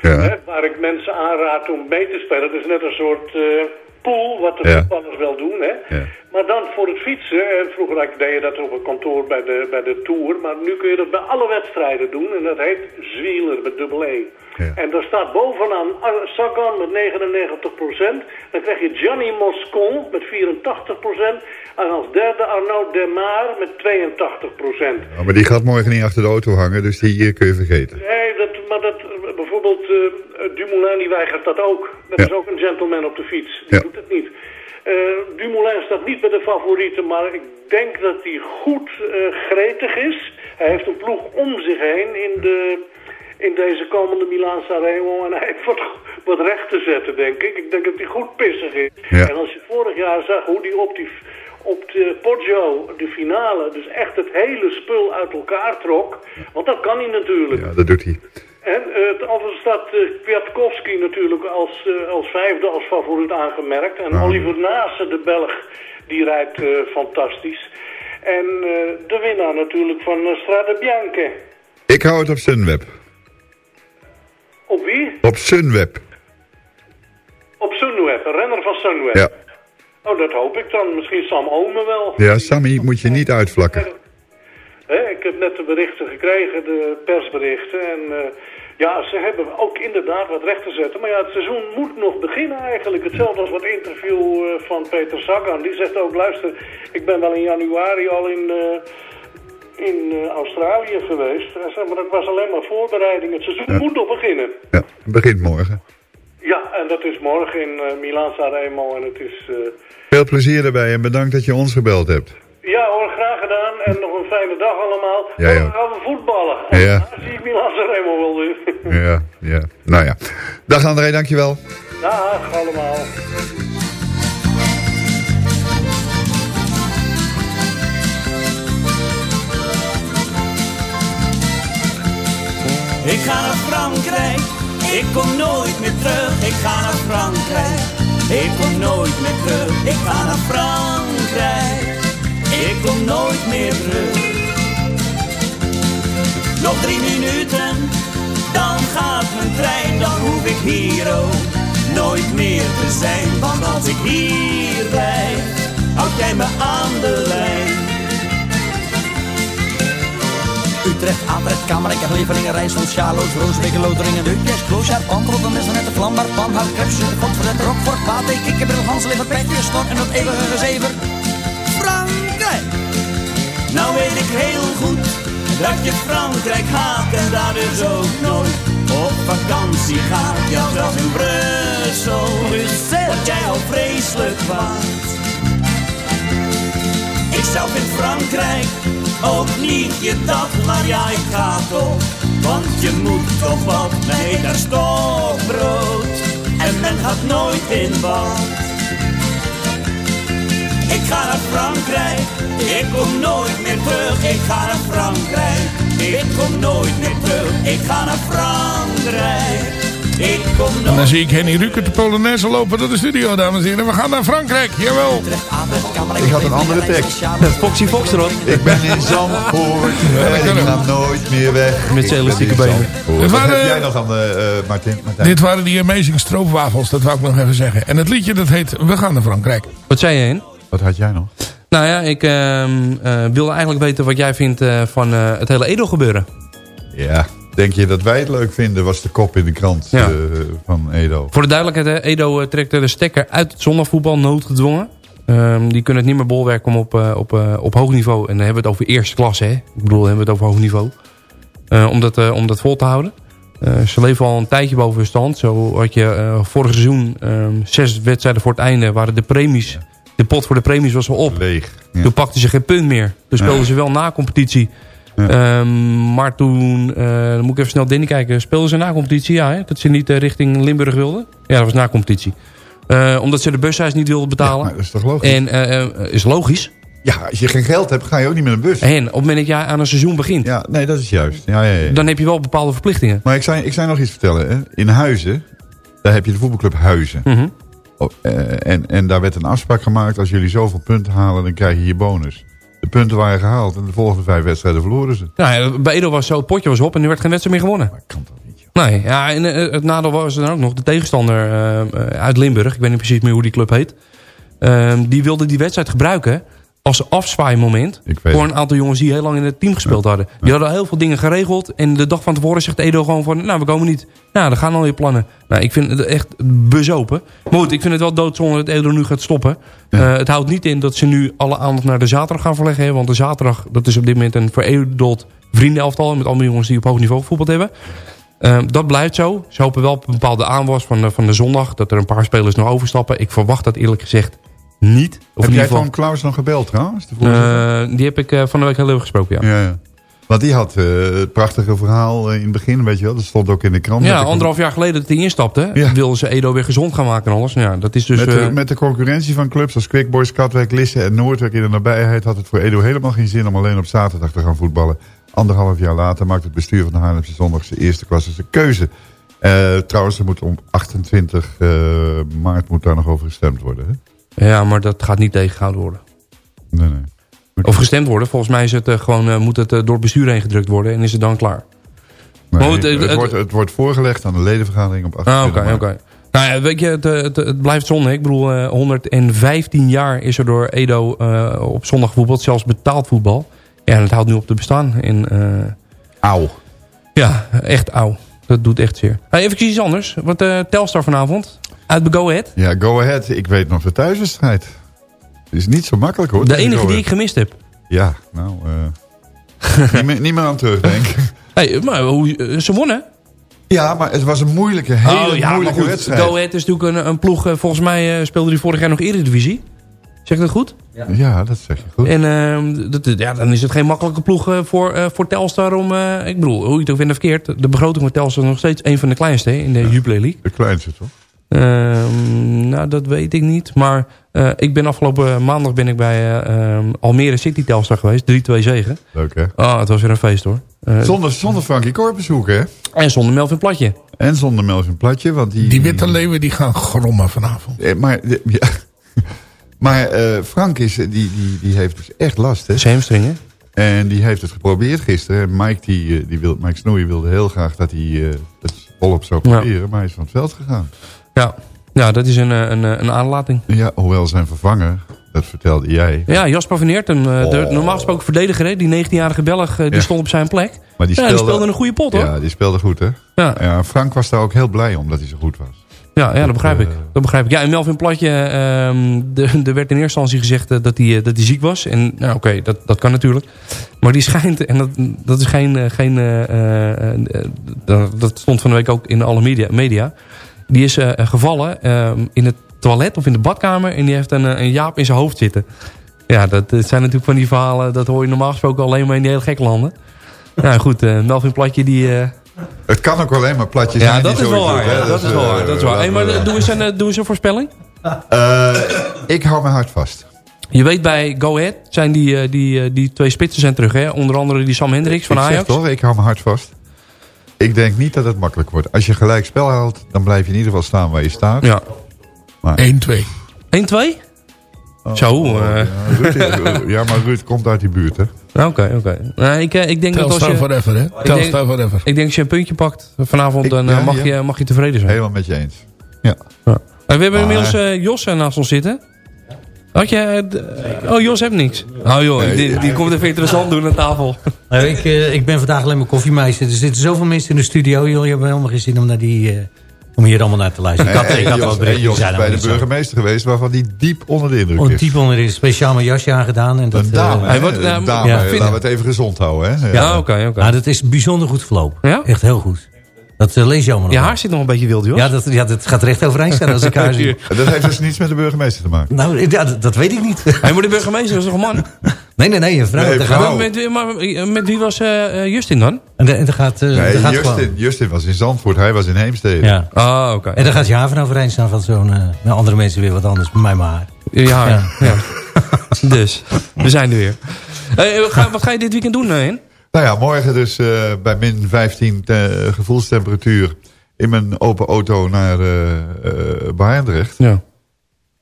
S14: Hè, waar ik mensen aanraad om mee te spelen. Het is net een soort eh, pool, wat de
S8: Ja.
S14: voetballers wel doen. Hè. Maar dan voor het fietsen. En vroeger deed je dat op een kantoor bij de, bij de Tour. Maar nu kun je dat bij alle wedstrijden doen. En dat heet Zwieler met dubbel En daar staat bovenaan Ar- Sagan met 99%. Dan krijg je Gianni Moscon met 84%. En als derde Arnaud Demar met 82%.
S8: Oh, maar die gaat morgen niet achter de auto hangen, dus die hier kun je vergeten.
S14: Nee, dat, maar dat, bijvoorbeeld eh, Dumoulin die weigert dat ook. Dat is ook een gentleman op de fiets. Die doet het niet. Eh, Dumoulin staat niet bij de favorieten, maar ik denk dat hij goed eh, gretig is. Hij heeft een ploeg om zich heen in, de, in deze komende Milaan Sanremo. En hij heeft wat, wat recht te zetten, denk ik. Ik denk dat hij goed pissig is.
S8: Ja.
S14: En als je vorig jaar zag hoe hij op die op de Poggio, de finale, dus echt het hele spul uit elkaar trok. Want dat kan hij natuurlijk.
S8: Ja, dat doet hij.
S14: En uh, anders staat uh, Kwiatkowski natuurlijk als, uh, als vijfde als favoriet aangemerkt. En Oliver Nase, de Belg, die rijdt uh, fantastisch. En de winnaar natuurlijk van Strade Bianche.
S8: Ik hou het op Sunweb.
S14: Op wie?
S8: Op Sunweb.
S14: Op Sunweb, een renner van Sunweb.
S8: Ja.
S14: Oh, dat hoop ik dan. Misschien Sam Omen wel.
S8: Ja, Sammy moet je niet uitvlakken.
S14: He, ik heb net de berichten gekregen, de persberichten. En uh, ja, ze hebben ook inderdaad wat recht te zetten. Maar ja, het seizoen moet nog beginnen eigenlijk. Hetzelfde als wat interview uh, van Peter Sagan. Die zegt ook, luister, ik ben wel in januari al in, uh, in Australië geweest. Hij maar dat was alleen maar voorbereiding. Het seizoen ja. moet nog beginnen.
S8: Ja, het begint morgen.
S14: Ja, en dat is morgen in uh, Milan Sanremo en het is... Uh...
S8: Veel plezier erbij en bedankt dat je ons gebeld hebt.
S14: Ja hoor, graag gedaan en nog een fijne dag allemaal.
S8: Ja, ja.
S14: Dan gaan we voetballen.
S8: Ja.
S14: Zie ik Milan Sanremo wel weer.
S8: ja, ja. Nou ja. Dag André, dankjewel.
S14: Dag allemaal.
S15: Ik ga naar Frankrijk, ik kom nooit meer terug. Ik ga naar Frankrijk, ik kom nooit meer terug. Ik ga naar Frankrijk, ik kom nooit meer terug. Nog drie minuten, dan gaat mijn trein, dan hoef ik hier ook nooit meer te zijn. Want als ik hier blijf, houd jij me aan de lijn.
S16: Utrecht, Atrecht, Kamerijk, Leveringen, Rijssel, Sjaloos, Roosbeek, Loteringen, Deukjes, Kloosjaar, Pantrot, de Messen, de Vlambaar, Panhout, Krebs, de Godverzet, Rockfort, Pate, Kikkerbril, Hanslever, Petje, Snor en dat eeuwige gezever. Frankrijk!
S15: Nou weet ik heel goed dat je Frankrijk haat en daar dus ook nooit op vakantie gaat. Ja, zelfs in Brussel, Brussel, dat jij al vreselijk waard. Ik zelf in Frankrijk ook niet je dat, maar ja, ik ga toch. Want je moet toch wat, heet daar stokbrood. En men gaat nooit in bad. Ik ga naar Frankrijk, ik kom nooit meer terug. Ik ga naar Frankrijk, ik kom nooit meer terug. Ik ga naar Frankrijk,
S11: En dan zie ik Henny Ruker de Polonaise lopen door de studio, dames en heren. We gaan naar Frankrijk, jawel.
S8: Ik had een andere tekst.
S1: Foxy Fox erop.
S8: Ik ben in Zandvoort en ik ga nooit meer weg.
S1: Met zijn elastieke benen.
S8: Wat
S11: waren-
S8: heb jij nog aan de, uh, Martin? Martijn?
S11: Dit waren die Amazing Stroopwafels, dat wou ik nog even zeggen. En het liedje dat heet We gaan naar Frankrijk.
S1: Wat zei je, Hen?
S8: Wat had jij nog?
S1: Nou ja, ik ehm, eh, wilde eigenlijk weten wat jij vindt eh, van eh, het hele Edo gebeuren.
S8: Ja, denk je dat wij het leuk vinden, was de kop in de krant
S1: Ja.
S8: eh, van Edo.
S1: Voor de duidelijkheid, Edo eh, trekt de stekker uit het zondagvoetbal noodgedwongen. Ehm, die kunnen het niet meer bolwerken om op, eh, op, op hoog niveau. En dan hebben we het over eerste klasse. Hè? Ik bedoel, dan hebben we het over hoog niveau. Om, dat, om dat vol te houden. Ze leven al een tijdje boven hun stand. Zo had je vorig seizoen ehm, zes wedstrijden voor het einde. Waren de premies, de pot voor de premies was al op.
S8: Leeg.
S1: Toen pakten ze geen punt meer. Toen speelden ze wel na competitie. Ehm, maar toen, eh, dan moet ik even snel Danny kijken. Speelden ze na competitie? Ja, hè? dat ze niet eh, richting Limburg wilden. Ja, dat was na competitie. Eh, omdat ze de busreis niet wilden betalen.
S8: dat is toch logisch?
S1: En is logisch.
S8: Ja, als je geen geld hebt, ga je ook niet met een bus.
S1: En op het moment dat jij aan een seizoen begint...
S8: Ja, nee, dat is juist. Ja, ja, ja.
S1: dan heb je wel bepaalde verplichtingen.
S8: Maar ik zou, ik zou nog iets vertellen. Hè. In Huizen, daar heb je de voetbalclub Huizen.
S1: Mhm.
S8: Oh, en, en daar werd een afspraak gemaakt. Als jullie zoveel punten halen, dan krijg je hier bonus. De punten waren gehaald. En de volgende vijf wedstrijden verloren ze.
S1: Nou ja, bij Edo was zo, het potje was op en er werd geen wedstrijd meer gewonnen.
S8: kan toch niet,
S1: Nee, ja, en eh, het nadeel was dan ook nog de tegenstander eh, eh, uit Limburg. Ik weet niet precies meer hoe die club heet. Ehm, die wilde die wedstrijd gebruiken als afzwaaimoment. Voor een aantal jongens die heel lang in het team gespeeld hadden. Die hadden heel veel dingen geregeld. En de dag van tevoren zegt Edo gewoon van... Nou, we komen niet. Nou, dan gaan al je plannen. Nou, ik vind het echt bezopen. Maar goed, ik vind het wel doodzonde dat Edo nu gaat stoppen. Eh, het houdt niet in dat ze nu alle aandacht naar de zaterdag gaan verleggen. hè, Want de zaterdag, dat is op dit moment een veredeld vriendenelftal. Met allemaal jongens die op hoog niveau gevoetbald hebben. Eh, dat blijft zo. Ze hopen wel op een bepaalde aanwas van de, van de zondag. Dat er een paar spelers nog overstappen. Ik verwacht dat eerlijk gezegd niet. Of
S8: heb jij
S1: geval,
S8: van Klaus nog gebeld trouwens?
S1: Eh, die heb ik eh, van de week heel even gesproken, ja.
S8: ja, ja. Want die had eh, het prachtige verhaal in het begin, weet je wel. Dat stond ook in de krant.
S1: Ja, anderhalf jaar geleden dat hij instapte,
S8: Ja.
S1: wilden ze Edo weer gezond gaan maken en alles. Nou Ja, dat is dus...
S8: met, de, met de concurrentie van clubs als Quick Boys, Katwijk, Lisse en Noordwijk in de nabijheid... had het voor Edo helemaal geen zin om alleen op zaterdag te gaan voetballen. Anderhalf jaar later maakt het bestuur van de Haarlemse Zondag zijn eerste klasse zijn keuze. Trouwens, er moet om 28 eh, maart moet daar nog over gestemd worden. Hè?
S1: Ja, maar dat gaat niet tegengehouden worden.
S8: Nee, nee.
S1: Of gestemd worden. Volgens mij is het, eh, gewoon, eh, moet het eh, door het bestuur heen gedrukt worden en is het dan klaar.
S8: Nee,
S1: Maar
S8: het,
S1: het-
S8: wordt, het wordt voorgelegd aan de ledenvergadering op
S1: Ah,
S8: 28
S1: oké, oké. Nou ja, weet je, het, het, blijft zonde. Ik bedoel, eh, 115 jaar is er door Edo op zondag gevoetbald. Zelfs betaald voetbal. Ja, en het houdt nu op te bestaan. Eh,
S8: Auw.
S1: Ja, echt auw. Dat doet echt zeer. Hey, even iets anders. Wat Telstar vanavond? Uit bij Go Ahead.
S8: Ja, go ahead. Ik weet nog de thuiswedstrijd. Het is niet zo makkelijk hoor.
S1: De enige die ik gemist heb.
S8: Ja, nou... eh, niet, meer, niet meer aan terugdenken.
S1: Hey, maar hoe, eh, ze wonnen.
S8: Ja, maar het was een moeilijke, hele
S1: oh, ja,
S8: moeilijke
S1: goed,
S8: wedstrijd.
S1: Go Ahead is natuurlijk een, een ploeg. eh, volgens mij eh, speelde die vorig jaar nog Eredivisie. Zeg ik dat goed?
S8: Ja, dat zeg je goed.
S1: En ehm, dat, ja, dan is het geen makkelijke ploeg eh, voor, eh, voor Telstar om... eh, ik bedoel, hoe je het ook vindt verkeerd. De begroting van Telstar is nog steeds een van de kleinste hè, in de Jubilee League.
S8: De kleinste toch?
S1: Ehm, nou, dat weet ik niet. Maar eh, ik ben afgelopen maandag ben ik bij eh, ehm, Almere City Telstar geweest. 3-2 zegen.
S8: Leuk hè?
S1: Ah, het was weer een feest hoor. Eh,
S8: Zonder, zonder Frankie Korpershoek hè?
S1: En zonder Melvin Platje.
S8: En zonder Melvin Platje, want die...
S11: Die witte leeuwen die gaan grommen vanavond.
S8: Eh, Maar, ja. maar eh, Frank is, die, die, die heeft dus echt last hè?
S1: Zijn.
S8: En die heeft het geprobeerd gisteren. En Mike, die, die wil, Mike Snoei wilde heel graag dat hij eh, het volop zou
S1: Ja.
S8: proberen. Maar hij is van het veld gegaan.
S1: Ja, ja dat is een, eh, een, eh, een aanlating.
S8: Ja, hoewel zijn vervanger, dat vertelde jij.
S1: Ja, Jasper van Eerten, eh, de
S8: Oh.
S1: normaal gesproken verdediger, die 19-jarige Belg, die
S8: Ja.
S1: stond op zijn plek.
S8: Maar die
S1: ja,
S8: speelde,
S1: die speelde een goede pot hoor.
S8: Ja, die speelde goed hè.
S1: Ja.
S8: Frank was daar ook heel blij om dat hij zo goed was.
S1: Ja, ja dat begrijp ik. Dat begrijp ik. Ja, en Melvin Platje, ehm, er werd in eerste instantie gezegd dat hij, dat hij ziek was. En nou, oké, dat, dat kan natuurlijk. Maar die schijnt, en dat, dat is geen, geen dat, dat stond van de week ook in alle media. media. Die is eh, gevallen ehm, in het toilet of in de badkamer. En die heeft een, eh, een jaap in zijn hoofd zitten. Ja, dat, dat zijn natuurlijk van die verhalen. Dat hoor je normaal gesproken alleen maar in die hele gekke landen. Nou goed, eh, Melvin Platje die...
S8: Het kan ook alleen maar platjes
S1: ja,
S8: zijn
S1: dat
S8: die
S1: is wel waar.
S8: doen,
S1: ja, dat is wel waar. Dat is waar. Hey, maar
S8: laten we-
S1: doe eens, een, doe eens een voorspelling.
S8: Ik hou mijn hart vast.
S1: Je weet bij Go Ahead zijn die, die, die twee spitsen zijn terug. Hè? Onder andere die Sam Hendricks van
S8: ik
S1: Ajax.
S8: zeg toch, ik hou mijn hart vast. Ik denk niet dat het makkelijk wordt. Als je gelijk spel haalt, dan blijf je in ieder geval staan waar je staat.
S1: Ja.
S8: Maar,
S11: 1-2.
S1: 1-2? Zo.
S8: oh,
S1: eh.
S8: ja, Ruud, ja, maar Ruud komt uit die buurt, hè?
S1: Oké, oké. Nou, ik, eh, ik denk dat als je...
S11: forever, hè?
S1: Ik
S11: Telstar
S1: denk,
S11: forever.
S1: ik denk als je een puntje pakt vanavond,
S8: Ik-
S1: dan eh,
S8: ja,
S1: mag,
S8: ja.
S1: Je, mag je tevreden zijn.
S8: Helemaal met je eens. Ja.
S1: Ja. En we hebben
S8: Maar-
S1: inmiddels eh, Jos naast ons zitten. Had je... eh, oh, Jos heeft niks. Oh joh,
S8: Nee,
S1: die,
S8: ja.
S1: die komt even interessant doen aan tafel.
S17: Nou, ik, eh, ik ben vandaag alleen maar koffiemeisje. Er zitten zoveel mensen in de studio. Jullie hebben helemaal geen zin om, naar die, eh, om hier allemaal naar te luisteren. Ik had,
S8: En
S17: ik had
S8: Jos-
S17: wel
S8: Jos is bij de
S17: zo.
S8: burgemeester geweest, waarvan die diep onder de indruk
S17: Oh,
S8: is.
S17: typ onder is speciaal mijn jasje aangedaan. En dat,
S8: Een dame,
S17: eh,
S8: hè?
S1: wat,
S8: Een
S1: nou,
S8: dame.
S17: ja,
S8: Laten we het even gezond houden, hè?
S1: Ja, oké, oké.
S17: nou, dat is bijzonder goed verlopen.
S1: Ja?
S17: Echt heel goed. Dat eh, lees je allemaal
S1: Je haar zit nog een beetje wild, Jos.
S17: Ja, dat, ja, dat gaat recht overeind staan als ik haar zie.
S8: Dat heeft dus niets met de burgemeester te maken.
S17: Nou, ja, dat, dat weet ik niet.
S1: Hey, maar de burgemeester is toch een man?
S17: Nee, nee, nee, een vrouw.
S8: Nee,
S17: Daar
S8: vrouw.
S17: gaat-
S1: Maar met, wie- maar eh, met wie was eh, eh, Justin dan?
S17: En en daar gaat, eh,
S8: Nee,
S17: gaat
S8: Justin,
S17: gewoon-
S8: Justin was in Zandvoort, hij was in Heemstede.
S17: Ja.
S1: Ah, oké.
S17: En dan gaat je haar van overeind staan van zo'n... eh, nou, andere mensen weer wat anders, bij mij maar haar.
S1: Ja, ja.
S17: Ja.
S1: dus, we zijn er weer. Eh, wat ga- wat ga je dit weekend doen, eh, Hen?
S8: Nou ja, morgen dus eh, bij min 15 te- gevoelstemperatuur in mijn open auto naar eh eh, Barendrecht.
S1: Ja.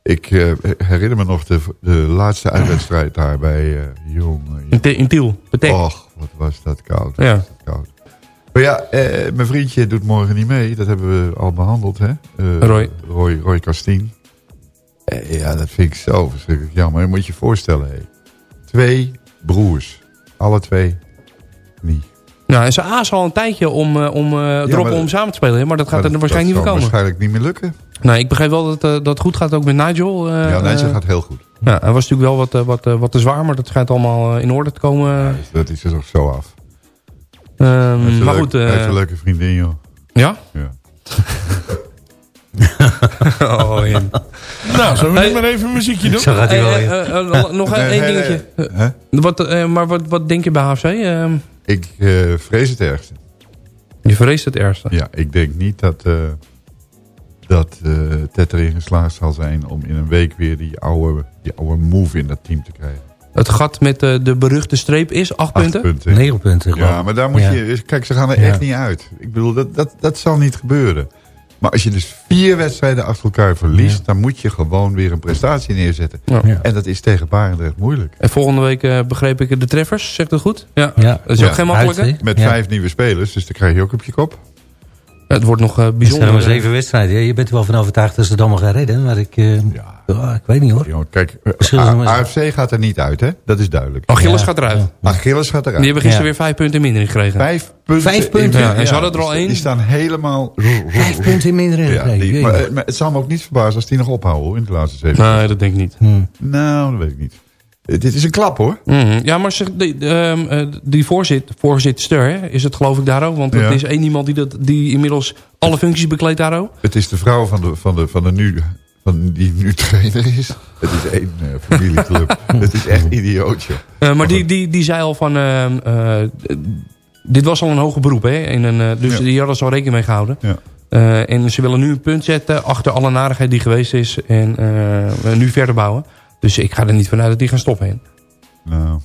S8: Ik eh, herinner me nog de, de laatste uitwedstrijd daar bij eh Jong.
S1: In, in Tiel, Petek.
S8: Och, wat was dat koud.
S1: Ja.
S8: dat koud. Maar ja, eh, mijn vriendje doet morgen niet mee. Dat hebben we al behandeld, hè? Eh,
S1: Roy.
S8: Roy, Roy Castien. Eh, ja, dat vind ik zo verschrikkelijk jammer. Je moet je voorstellen, hé. Twee broers. Alle twee niet.
S1: Nou, en ze aas al een tijdje om, eh, om eh droppen
S8: maar-
S1: om samen te spelen. Maar dat gaat
S8: Maar
S1: er waarschijnlijk niet
S8: dat
S1: meer
S8: zal
S1: komen.
S8: waarschijnlijk niet meer lukken.
S1: Nou, ik begrijp wel dat, eh, dat het goed gaat ook met Nigel. eh,
S8: ja, Nigel gaat heel goed.
S1: Ja, hij was natuurlijk wel wat, wat, wat te zwaar, maar dat schijnt allemaal in orde te komen.
S8: Dat is er toch zo af.
S1: Ehm,
S8: een
S1: maar
S8: leuk-
S1: goed.
S8: hij heeft een leuke vriendin, joh.
S1: ja?
S8: Ja.
S1: oh, Jan.
S11: Nou, zullen we
S1: Hey.
S11: nu maar even een muziekje doen?
S17: Zo gaat hij wel
S1: nog-
S8: Nee,
S1: één
S8: nee,
S1: dingetje. Wat, eh, maar wat, wat denk je bij HFC?
S8: Ik eh, vrees het ergste.
S1: je vreest het ergste.
S8: Ja, ik denk niet dat, eh dat eh Ted erin geslaagd zal zijn... om in een week weer die oude, die oude move in dat team te krijgen.
S1: Het gat met eh, de beruchte streep is acht,
S8: Acht
S1: punten.
S8: punten.
S17: Negen punten
S8: Ja, maar daar moet
S17: Ja.
S8: je... Kijk, ze gaan er
S17: Ja.
S8: echt niet uit. Ik bedoel, dat, dat, dat zal niet gebeuren. Maar als je dus vier wedstrijden achter elkaar verliest... dan moet je gewoon weer een prestatie neerzetten.
S1: Ja.
S8: En dat is tegen Barendrecht moeilijk.
S1: En volgende week eh, begreep ik de treffers. Zegt dat goed? Ja.
S17: Ja.
S1: Dat is
S8: Ja.
S1: ook geen makkelijke.
S8: Met
S17: Ja.
S8: vijf nieuwe spelers, dus dan krijg je ook op je kop.
S1: Het wordt nog eh,
S17: Het zijn
S1: bijzonder.
S17: maar zeven wedstrijden. Ja, je bent er wel van overtuigd dat ze het allemaal gaan redden. Maar ik, eh, ja, ik weet niet hoor.
S8: Jongen, kijk, AFC gaat er niet uit, hè? Dat is duidelijk.
S1: Achilles
S17: Ja.
S1: gaat eruit.
S17: Ja.
S8: Achilles gaat eruit.
S1: Die hebben gisteren
S17: Ja.
S1: weer vijf punten minder gekregen.
S8: Vijf punten.
S17: Vijf punten?
S1: Ja, en ze hadden er al één.
S8: Die staan helemaal...
S17: Vijf punten minder in
S8: Ja,
S17: gekregen.
S8: die- maar, eh, maar het zal me ook niet verbazen als die nog ophouden hoor, in de laatste zeven.
S1: Nee, dat denk ik niet.
S17: Hm.
S8: Nou, dat weet ik niet. Eh, Dit is een klap hoor.
S1: Mhm. Ja, maar zeg, die, ehm, eh, die voorzit, voorzitster hè, is het geloof ik daar ook. Want
S8: Ja.
S1: er is één iemand die, dat, die inmiddels alle functies bekleedt daar ook.
S8: Het is de vrouw van, de, van, de, van, de nu, van die nu trainer is. Het is één eh, familieclub. het is echt idioot joh.
S1: Eh, maar die, die, die zei al van... ehm, eh, dit was al een hoger beroep. Hè, in een, dus
S8: Ja.
S1: die hadden ze al rekening mee gehouden.
S8: Ja.
S1: En ze willen nu een punt zetten achter alle narigheid die geweest is. En nu verder bouwen. Dus ik ga er niet vanuit dat die gaan stoppen. Hè.
S8: Nou.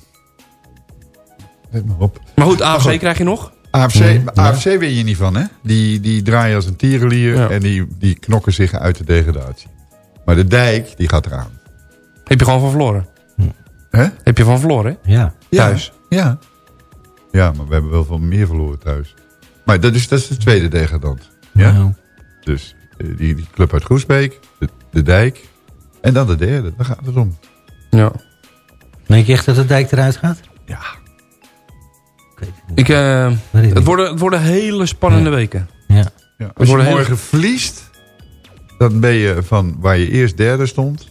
S8: Let maar op.
S1: Maar goed, AFC
S8: goed.
S1: krijg je nog.
S8: AFC, AFC weet je niet van hè. Die, die draaien als een tierenlier
S1: Ja.
S8: en die, die knokken zich uit de degradatie. Maar de dijk, die gaat eraan.
S1: Heb je gewoon van verloren.
S8: Hè?
S1: Heb je van verloren.
S17: Ja.
S1: Thuis.
S8: Ja. Ja, maar we hebben wel van meer verloren thuis. Maar dat is, dat is de tweede degradant. Ja?
S17: Nou,
S8: Dus eh, die, die club uit Groesbeek, de, de dijk en dan de derde. Daar gaat het om.
S1: Ja.
S17: Denk je echt dat de dijk eruit gaat?
S8: Ja.
S17: Ik het
S1: eh, worden, het worden hele spannende weken.
S17: Ja.
S8: ja. Als je
S1: worden heel-
S8: morgen verliest, dan ben je van waar je eerst derde stond,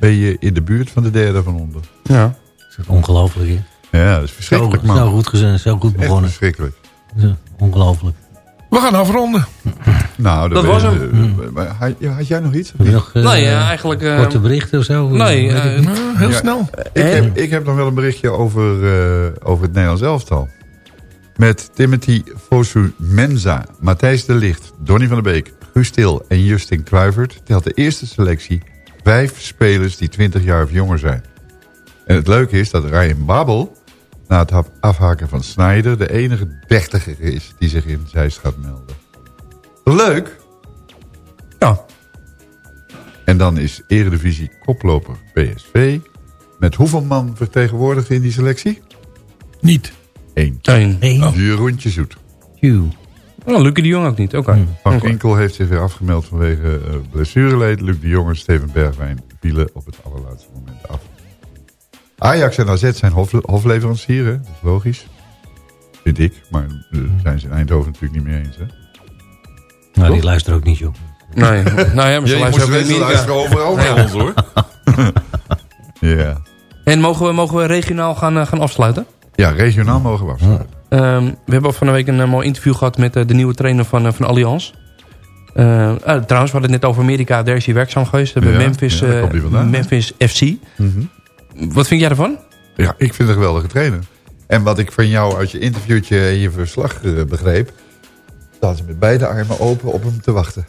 S8: ben je in de buurt van de derde van onder.
S1: Ja.
S17: Dat is ongelooflijk. hè?
S8: Ja, dat is
S17: Zo,
S8: verschrikkelijk man.
S17: zo goed gezin, zo goed
S8: Echt
S17: begonnen.
S8: verschrikkelijk.
S17: Zo, Ongelooflijk.
S11: We gaan afronden.
S8: Nou,
S1: Dat was hem.
S8: eh, maar had, had jij nog iets?
S17: Nog eh,
S1: Nee, ja, eigenlijk... eh,
S17: korte berichten of zo?
S1: nee, eh,
S11: heel
S8: Ja.
S11: snel.
S8: Ik heb, ik heb nog wel een berichtje over, eh, over het Nederlands elftal. Met Timothy Fosu Menza, Matthijs de Licht, Donny van der Beek, Guus Til en Justin Kluivert... telt de eerste selectie vijf spelers die 20 jaar of jonger zijn. En het leuke is dat Ryan Babel, na het af- afhaken van Snyder... de enige dertiger is die zich in Zeist gaat melden. Leuk!
S1: Ja.
S8: En dan is Eredivisie koploper PSV... met hoeveel man vertegenwoordigd in die selectie?
S11: Niet.
S8: Eén.
S1: Eén.
S17: Nee.
S8: Jeroentje Zoet.
S17: Phew.
S1: Oh, Lucie de Jong ook niet. Oké.
S8: Van
S1: Oké.
S8: Ginkel heeft zich weer afgemeld vanwege uh, blessureleed. Luc de Jong en Steven Bergwijn vielen op het allerlaatste moment af. Ajax en AZ zijn hof, hofleverancier, hè? dat is logisch. Vind ik, maar daar zijn ze in Eindhoven natuurlijk niet mee eens. Hè?
S17: Nou, die luisteren ook niet, joh.
S1: Nee, nou ja, maar ze luisteren ook in Amerika.
S8: overal
S1: naar
S8: ons hoor. ja.
S1: En mogen we, mogen we regionaal gaan, eh, gaan afsluiten?
S8: ja, regionaal mogen we afsluiten.
S1: Ehm, we hebben van de week een eh, mooi interview gehad met eh, de nieuwe trainer van, eh, van Allianz. Eh, ah, trouwens, we hadden het net over Amerika. Daar is hij werkzaam geweest. We hebben
S8: Ja,
S1: Memphis,
S8: ja,
S1: eh. Memphis FC.
S8: Mhm.
S1: Wat vind jij ervan?
S8: Ja, ik vind het een geweldige trainer. En wat ik van jou uit je interviewtje en je verslag eh, begreep... staan ze met beide armen open op hem te wachten.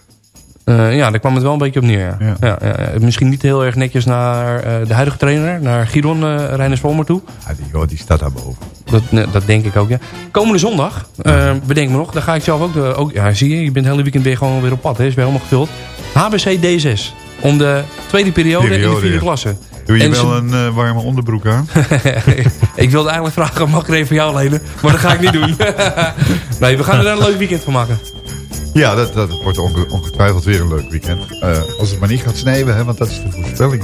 S1: Eh, ja, daar kwam het wel een beetje op neer. Ja. Ja. Ja, ja. Misschien niet heel erg netjes naar eh, de huidige trainer, naar Giron uh, Reiners Volmer toe.
S8: Ja, die, joh, die staat daar boven.
S1: Dat, nee, dat denk ik ook, ja. Komende zondag, uh, bedenk me nog, daar ga ik zelf ook, de, ook... Ja, zie je, je bent het hele weekend weer gewoon weer op pad. Hè, is weer helemaal gevuld. HBC D6. Om de tweede periode,
S8: Periode,
S1: in de vierde klasse.
S8: Doe je wel een eh, warme onderbroek aan?
S1: ik wilde eigenlijk vragen, mag ik er even van jou lenen? Maar dat ga ik niet doen. nee, we gaan er een leuk weekend van maken.
S8: Ja, dat, dat wordt onge- ongetwijfeld weer een leuk weekend. Eh, als het maar niet gaat sneeuwen, hè, want dat is de voorspelling.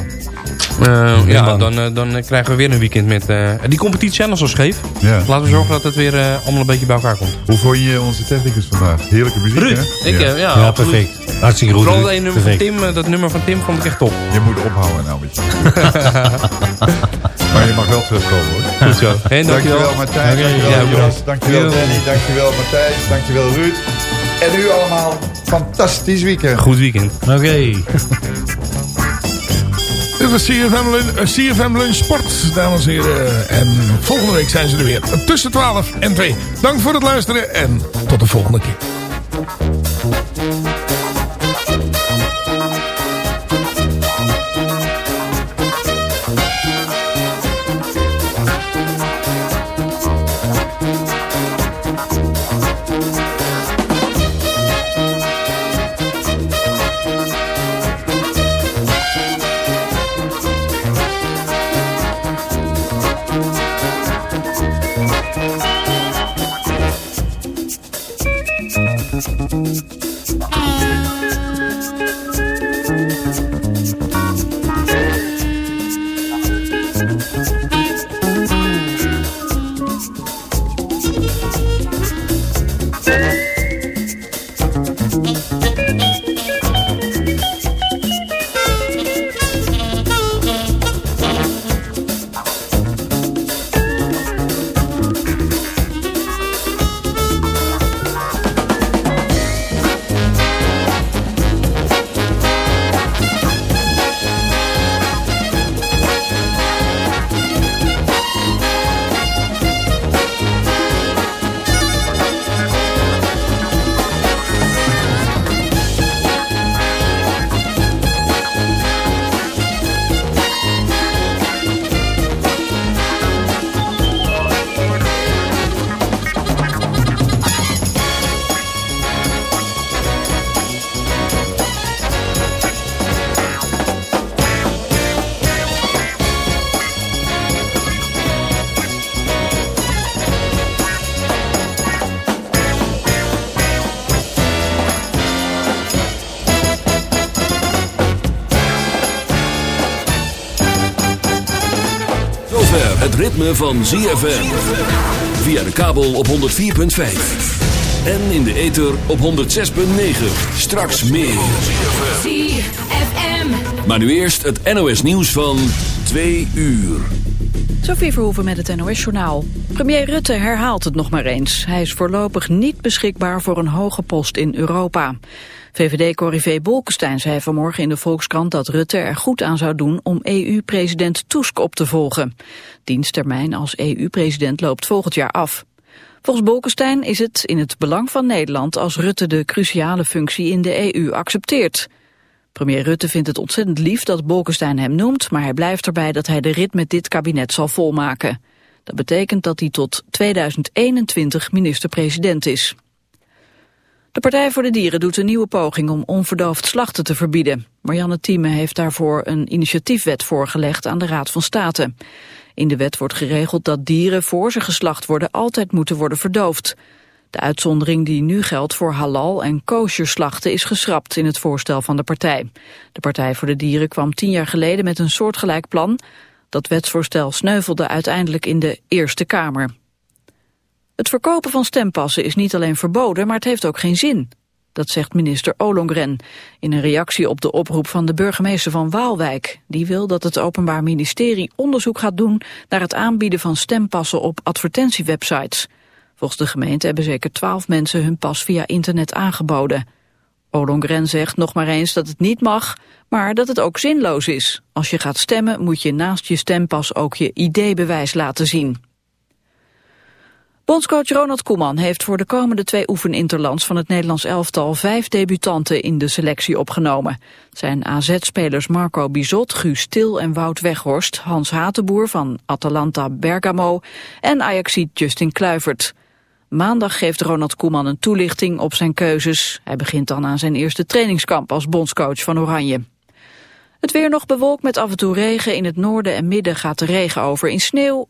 S1: Eh, ja, dan, eh, dan krijgen we weer een weekend met... eh, die competitie zijn al zo scheef.
S8: Ja.
S1: Laten we zorgen dat het weer allemaal een beetje bij elkaar komt.
S8: Hoe vond je onze technicus vandaag? Heerlijke muziek,
S1: Ruud,
S8: hè?
S1: ik, eh, ja, absoluut.
S17: Hartstikke goed,
S1: Vooral nummer van
S17: Perfect.
S1: Tim, dat nummer van Tim vond ik echt top.
S8: Je moet ophouden nou met je. maar je mag wel terugkomen, hoor.
S1: Goed zo. Dankjewel.
S8: Dankjewel Martijn, dankjewel
S1: ja,
S8: Jos,
S1: bedankt.
S8: dankjewel
S1: Ja.
S8: Danny, dankjewel Matthijs, dankjewel Ruud. En u allemaal, fantastisch weekend.
S1: Goed weekend.
S17: Oké.
S11: Dit was CFM, Lun- eh, CFM Lunch Sport, dames en heren. En volgende week zijn ze er weer. Tussen 12 en 2. Dank voor het luisteren en tot de volgende keer.
S2: Ritme van ZFM. Via de kabel op 104.5. En in de ether op 106.9. Straks meer.
S18: ZFM.
S2: Maar nu eerst het NOS nieuws van 2 uur.
S18: Sophie Verhoeven met het NOS-journaal. Premier Rutte herhaalt het nog maar eens. Hij is voorlopig niet beschikbaar voor een hoge post in Europa. VVD-corrivé Bolkestein zei vanmorgen in de Volkskrant dat Rutte er goed aan zou doen om EU-president Tusk op te volgen. Diensttermijn als EU-president loopt volgend jaar af. Volgens Bolkestein is het in het belang van Nederland als Rutte de cruciale functie in de EU accepteert. Premier Rutte vindt het ontzettend lief dat Bolkestein hem noemt, maar hij blijft erbij dat hij de rit met dit kabinet zal volmaken. Dat betekent dat hij tot 2021 minister-president is. De Partij voor de Dieren doet een nieuwe poging om onverdoofd slachten te verbieden. Marianne Thieme heeft daarvoor een initiatiefwet voorgelegd aan de Raad van State. In de wet wordt geregeld dat dieren voor ze geslacht worden altijd moeten worden verdoofd. De uitzondering die nu geldt voor halal en kosher slachten is geschrapt in het voorstel van de partij. De Partij voor de Dieren kwam tien jaar geleden met een soortgelijk plan. Dat wetsvoorstel sneuvelde uiteindelijk in de Eerste Kamer. Het verkopen van stempassen is niet alleen verboden, maar het heeft ook geen zin. Dat zegt minister Olongren in een reactie op de oproep van de burgemeester van Waalwijk. Die wil dat het Openbaar Ministerie onderzoek gaat doen naar het aanbieden van stempassen op advertentiewebsites. Volgens de gemeente hebben zeker twaalf mensen hun pas via internet aangeboden. Olongren zegt nog maar eens dat het niet mag, maar dat het ook zinloos is. Als je gaat stemmen moet je naast je stempas ook je ID-bewijs laten zien. Bondscoach Ronald Koeman heeft voor de komende twee oefeninterlands van het Nederlands elftal vijf debutanten in de selectie opgenomen. Zijn AZ-spelers Marco Bizot, Guus Til en Wout Weghorst, Hans Hatenboer van Atalanta Bergamo en Ajaxiet Justin Kluivert. Maandag geeft Ronald Koeman een toelichting op zijn keuzes. Hij begint dan aan zijn eerste trainingskamp als bondscoach van Oranje. Het weer nog bewolkt met af en toe regen. In het noorden en midden gaat de regen over in sneeuw.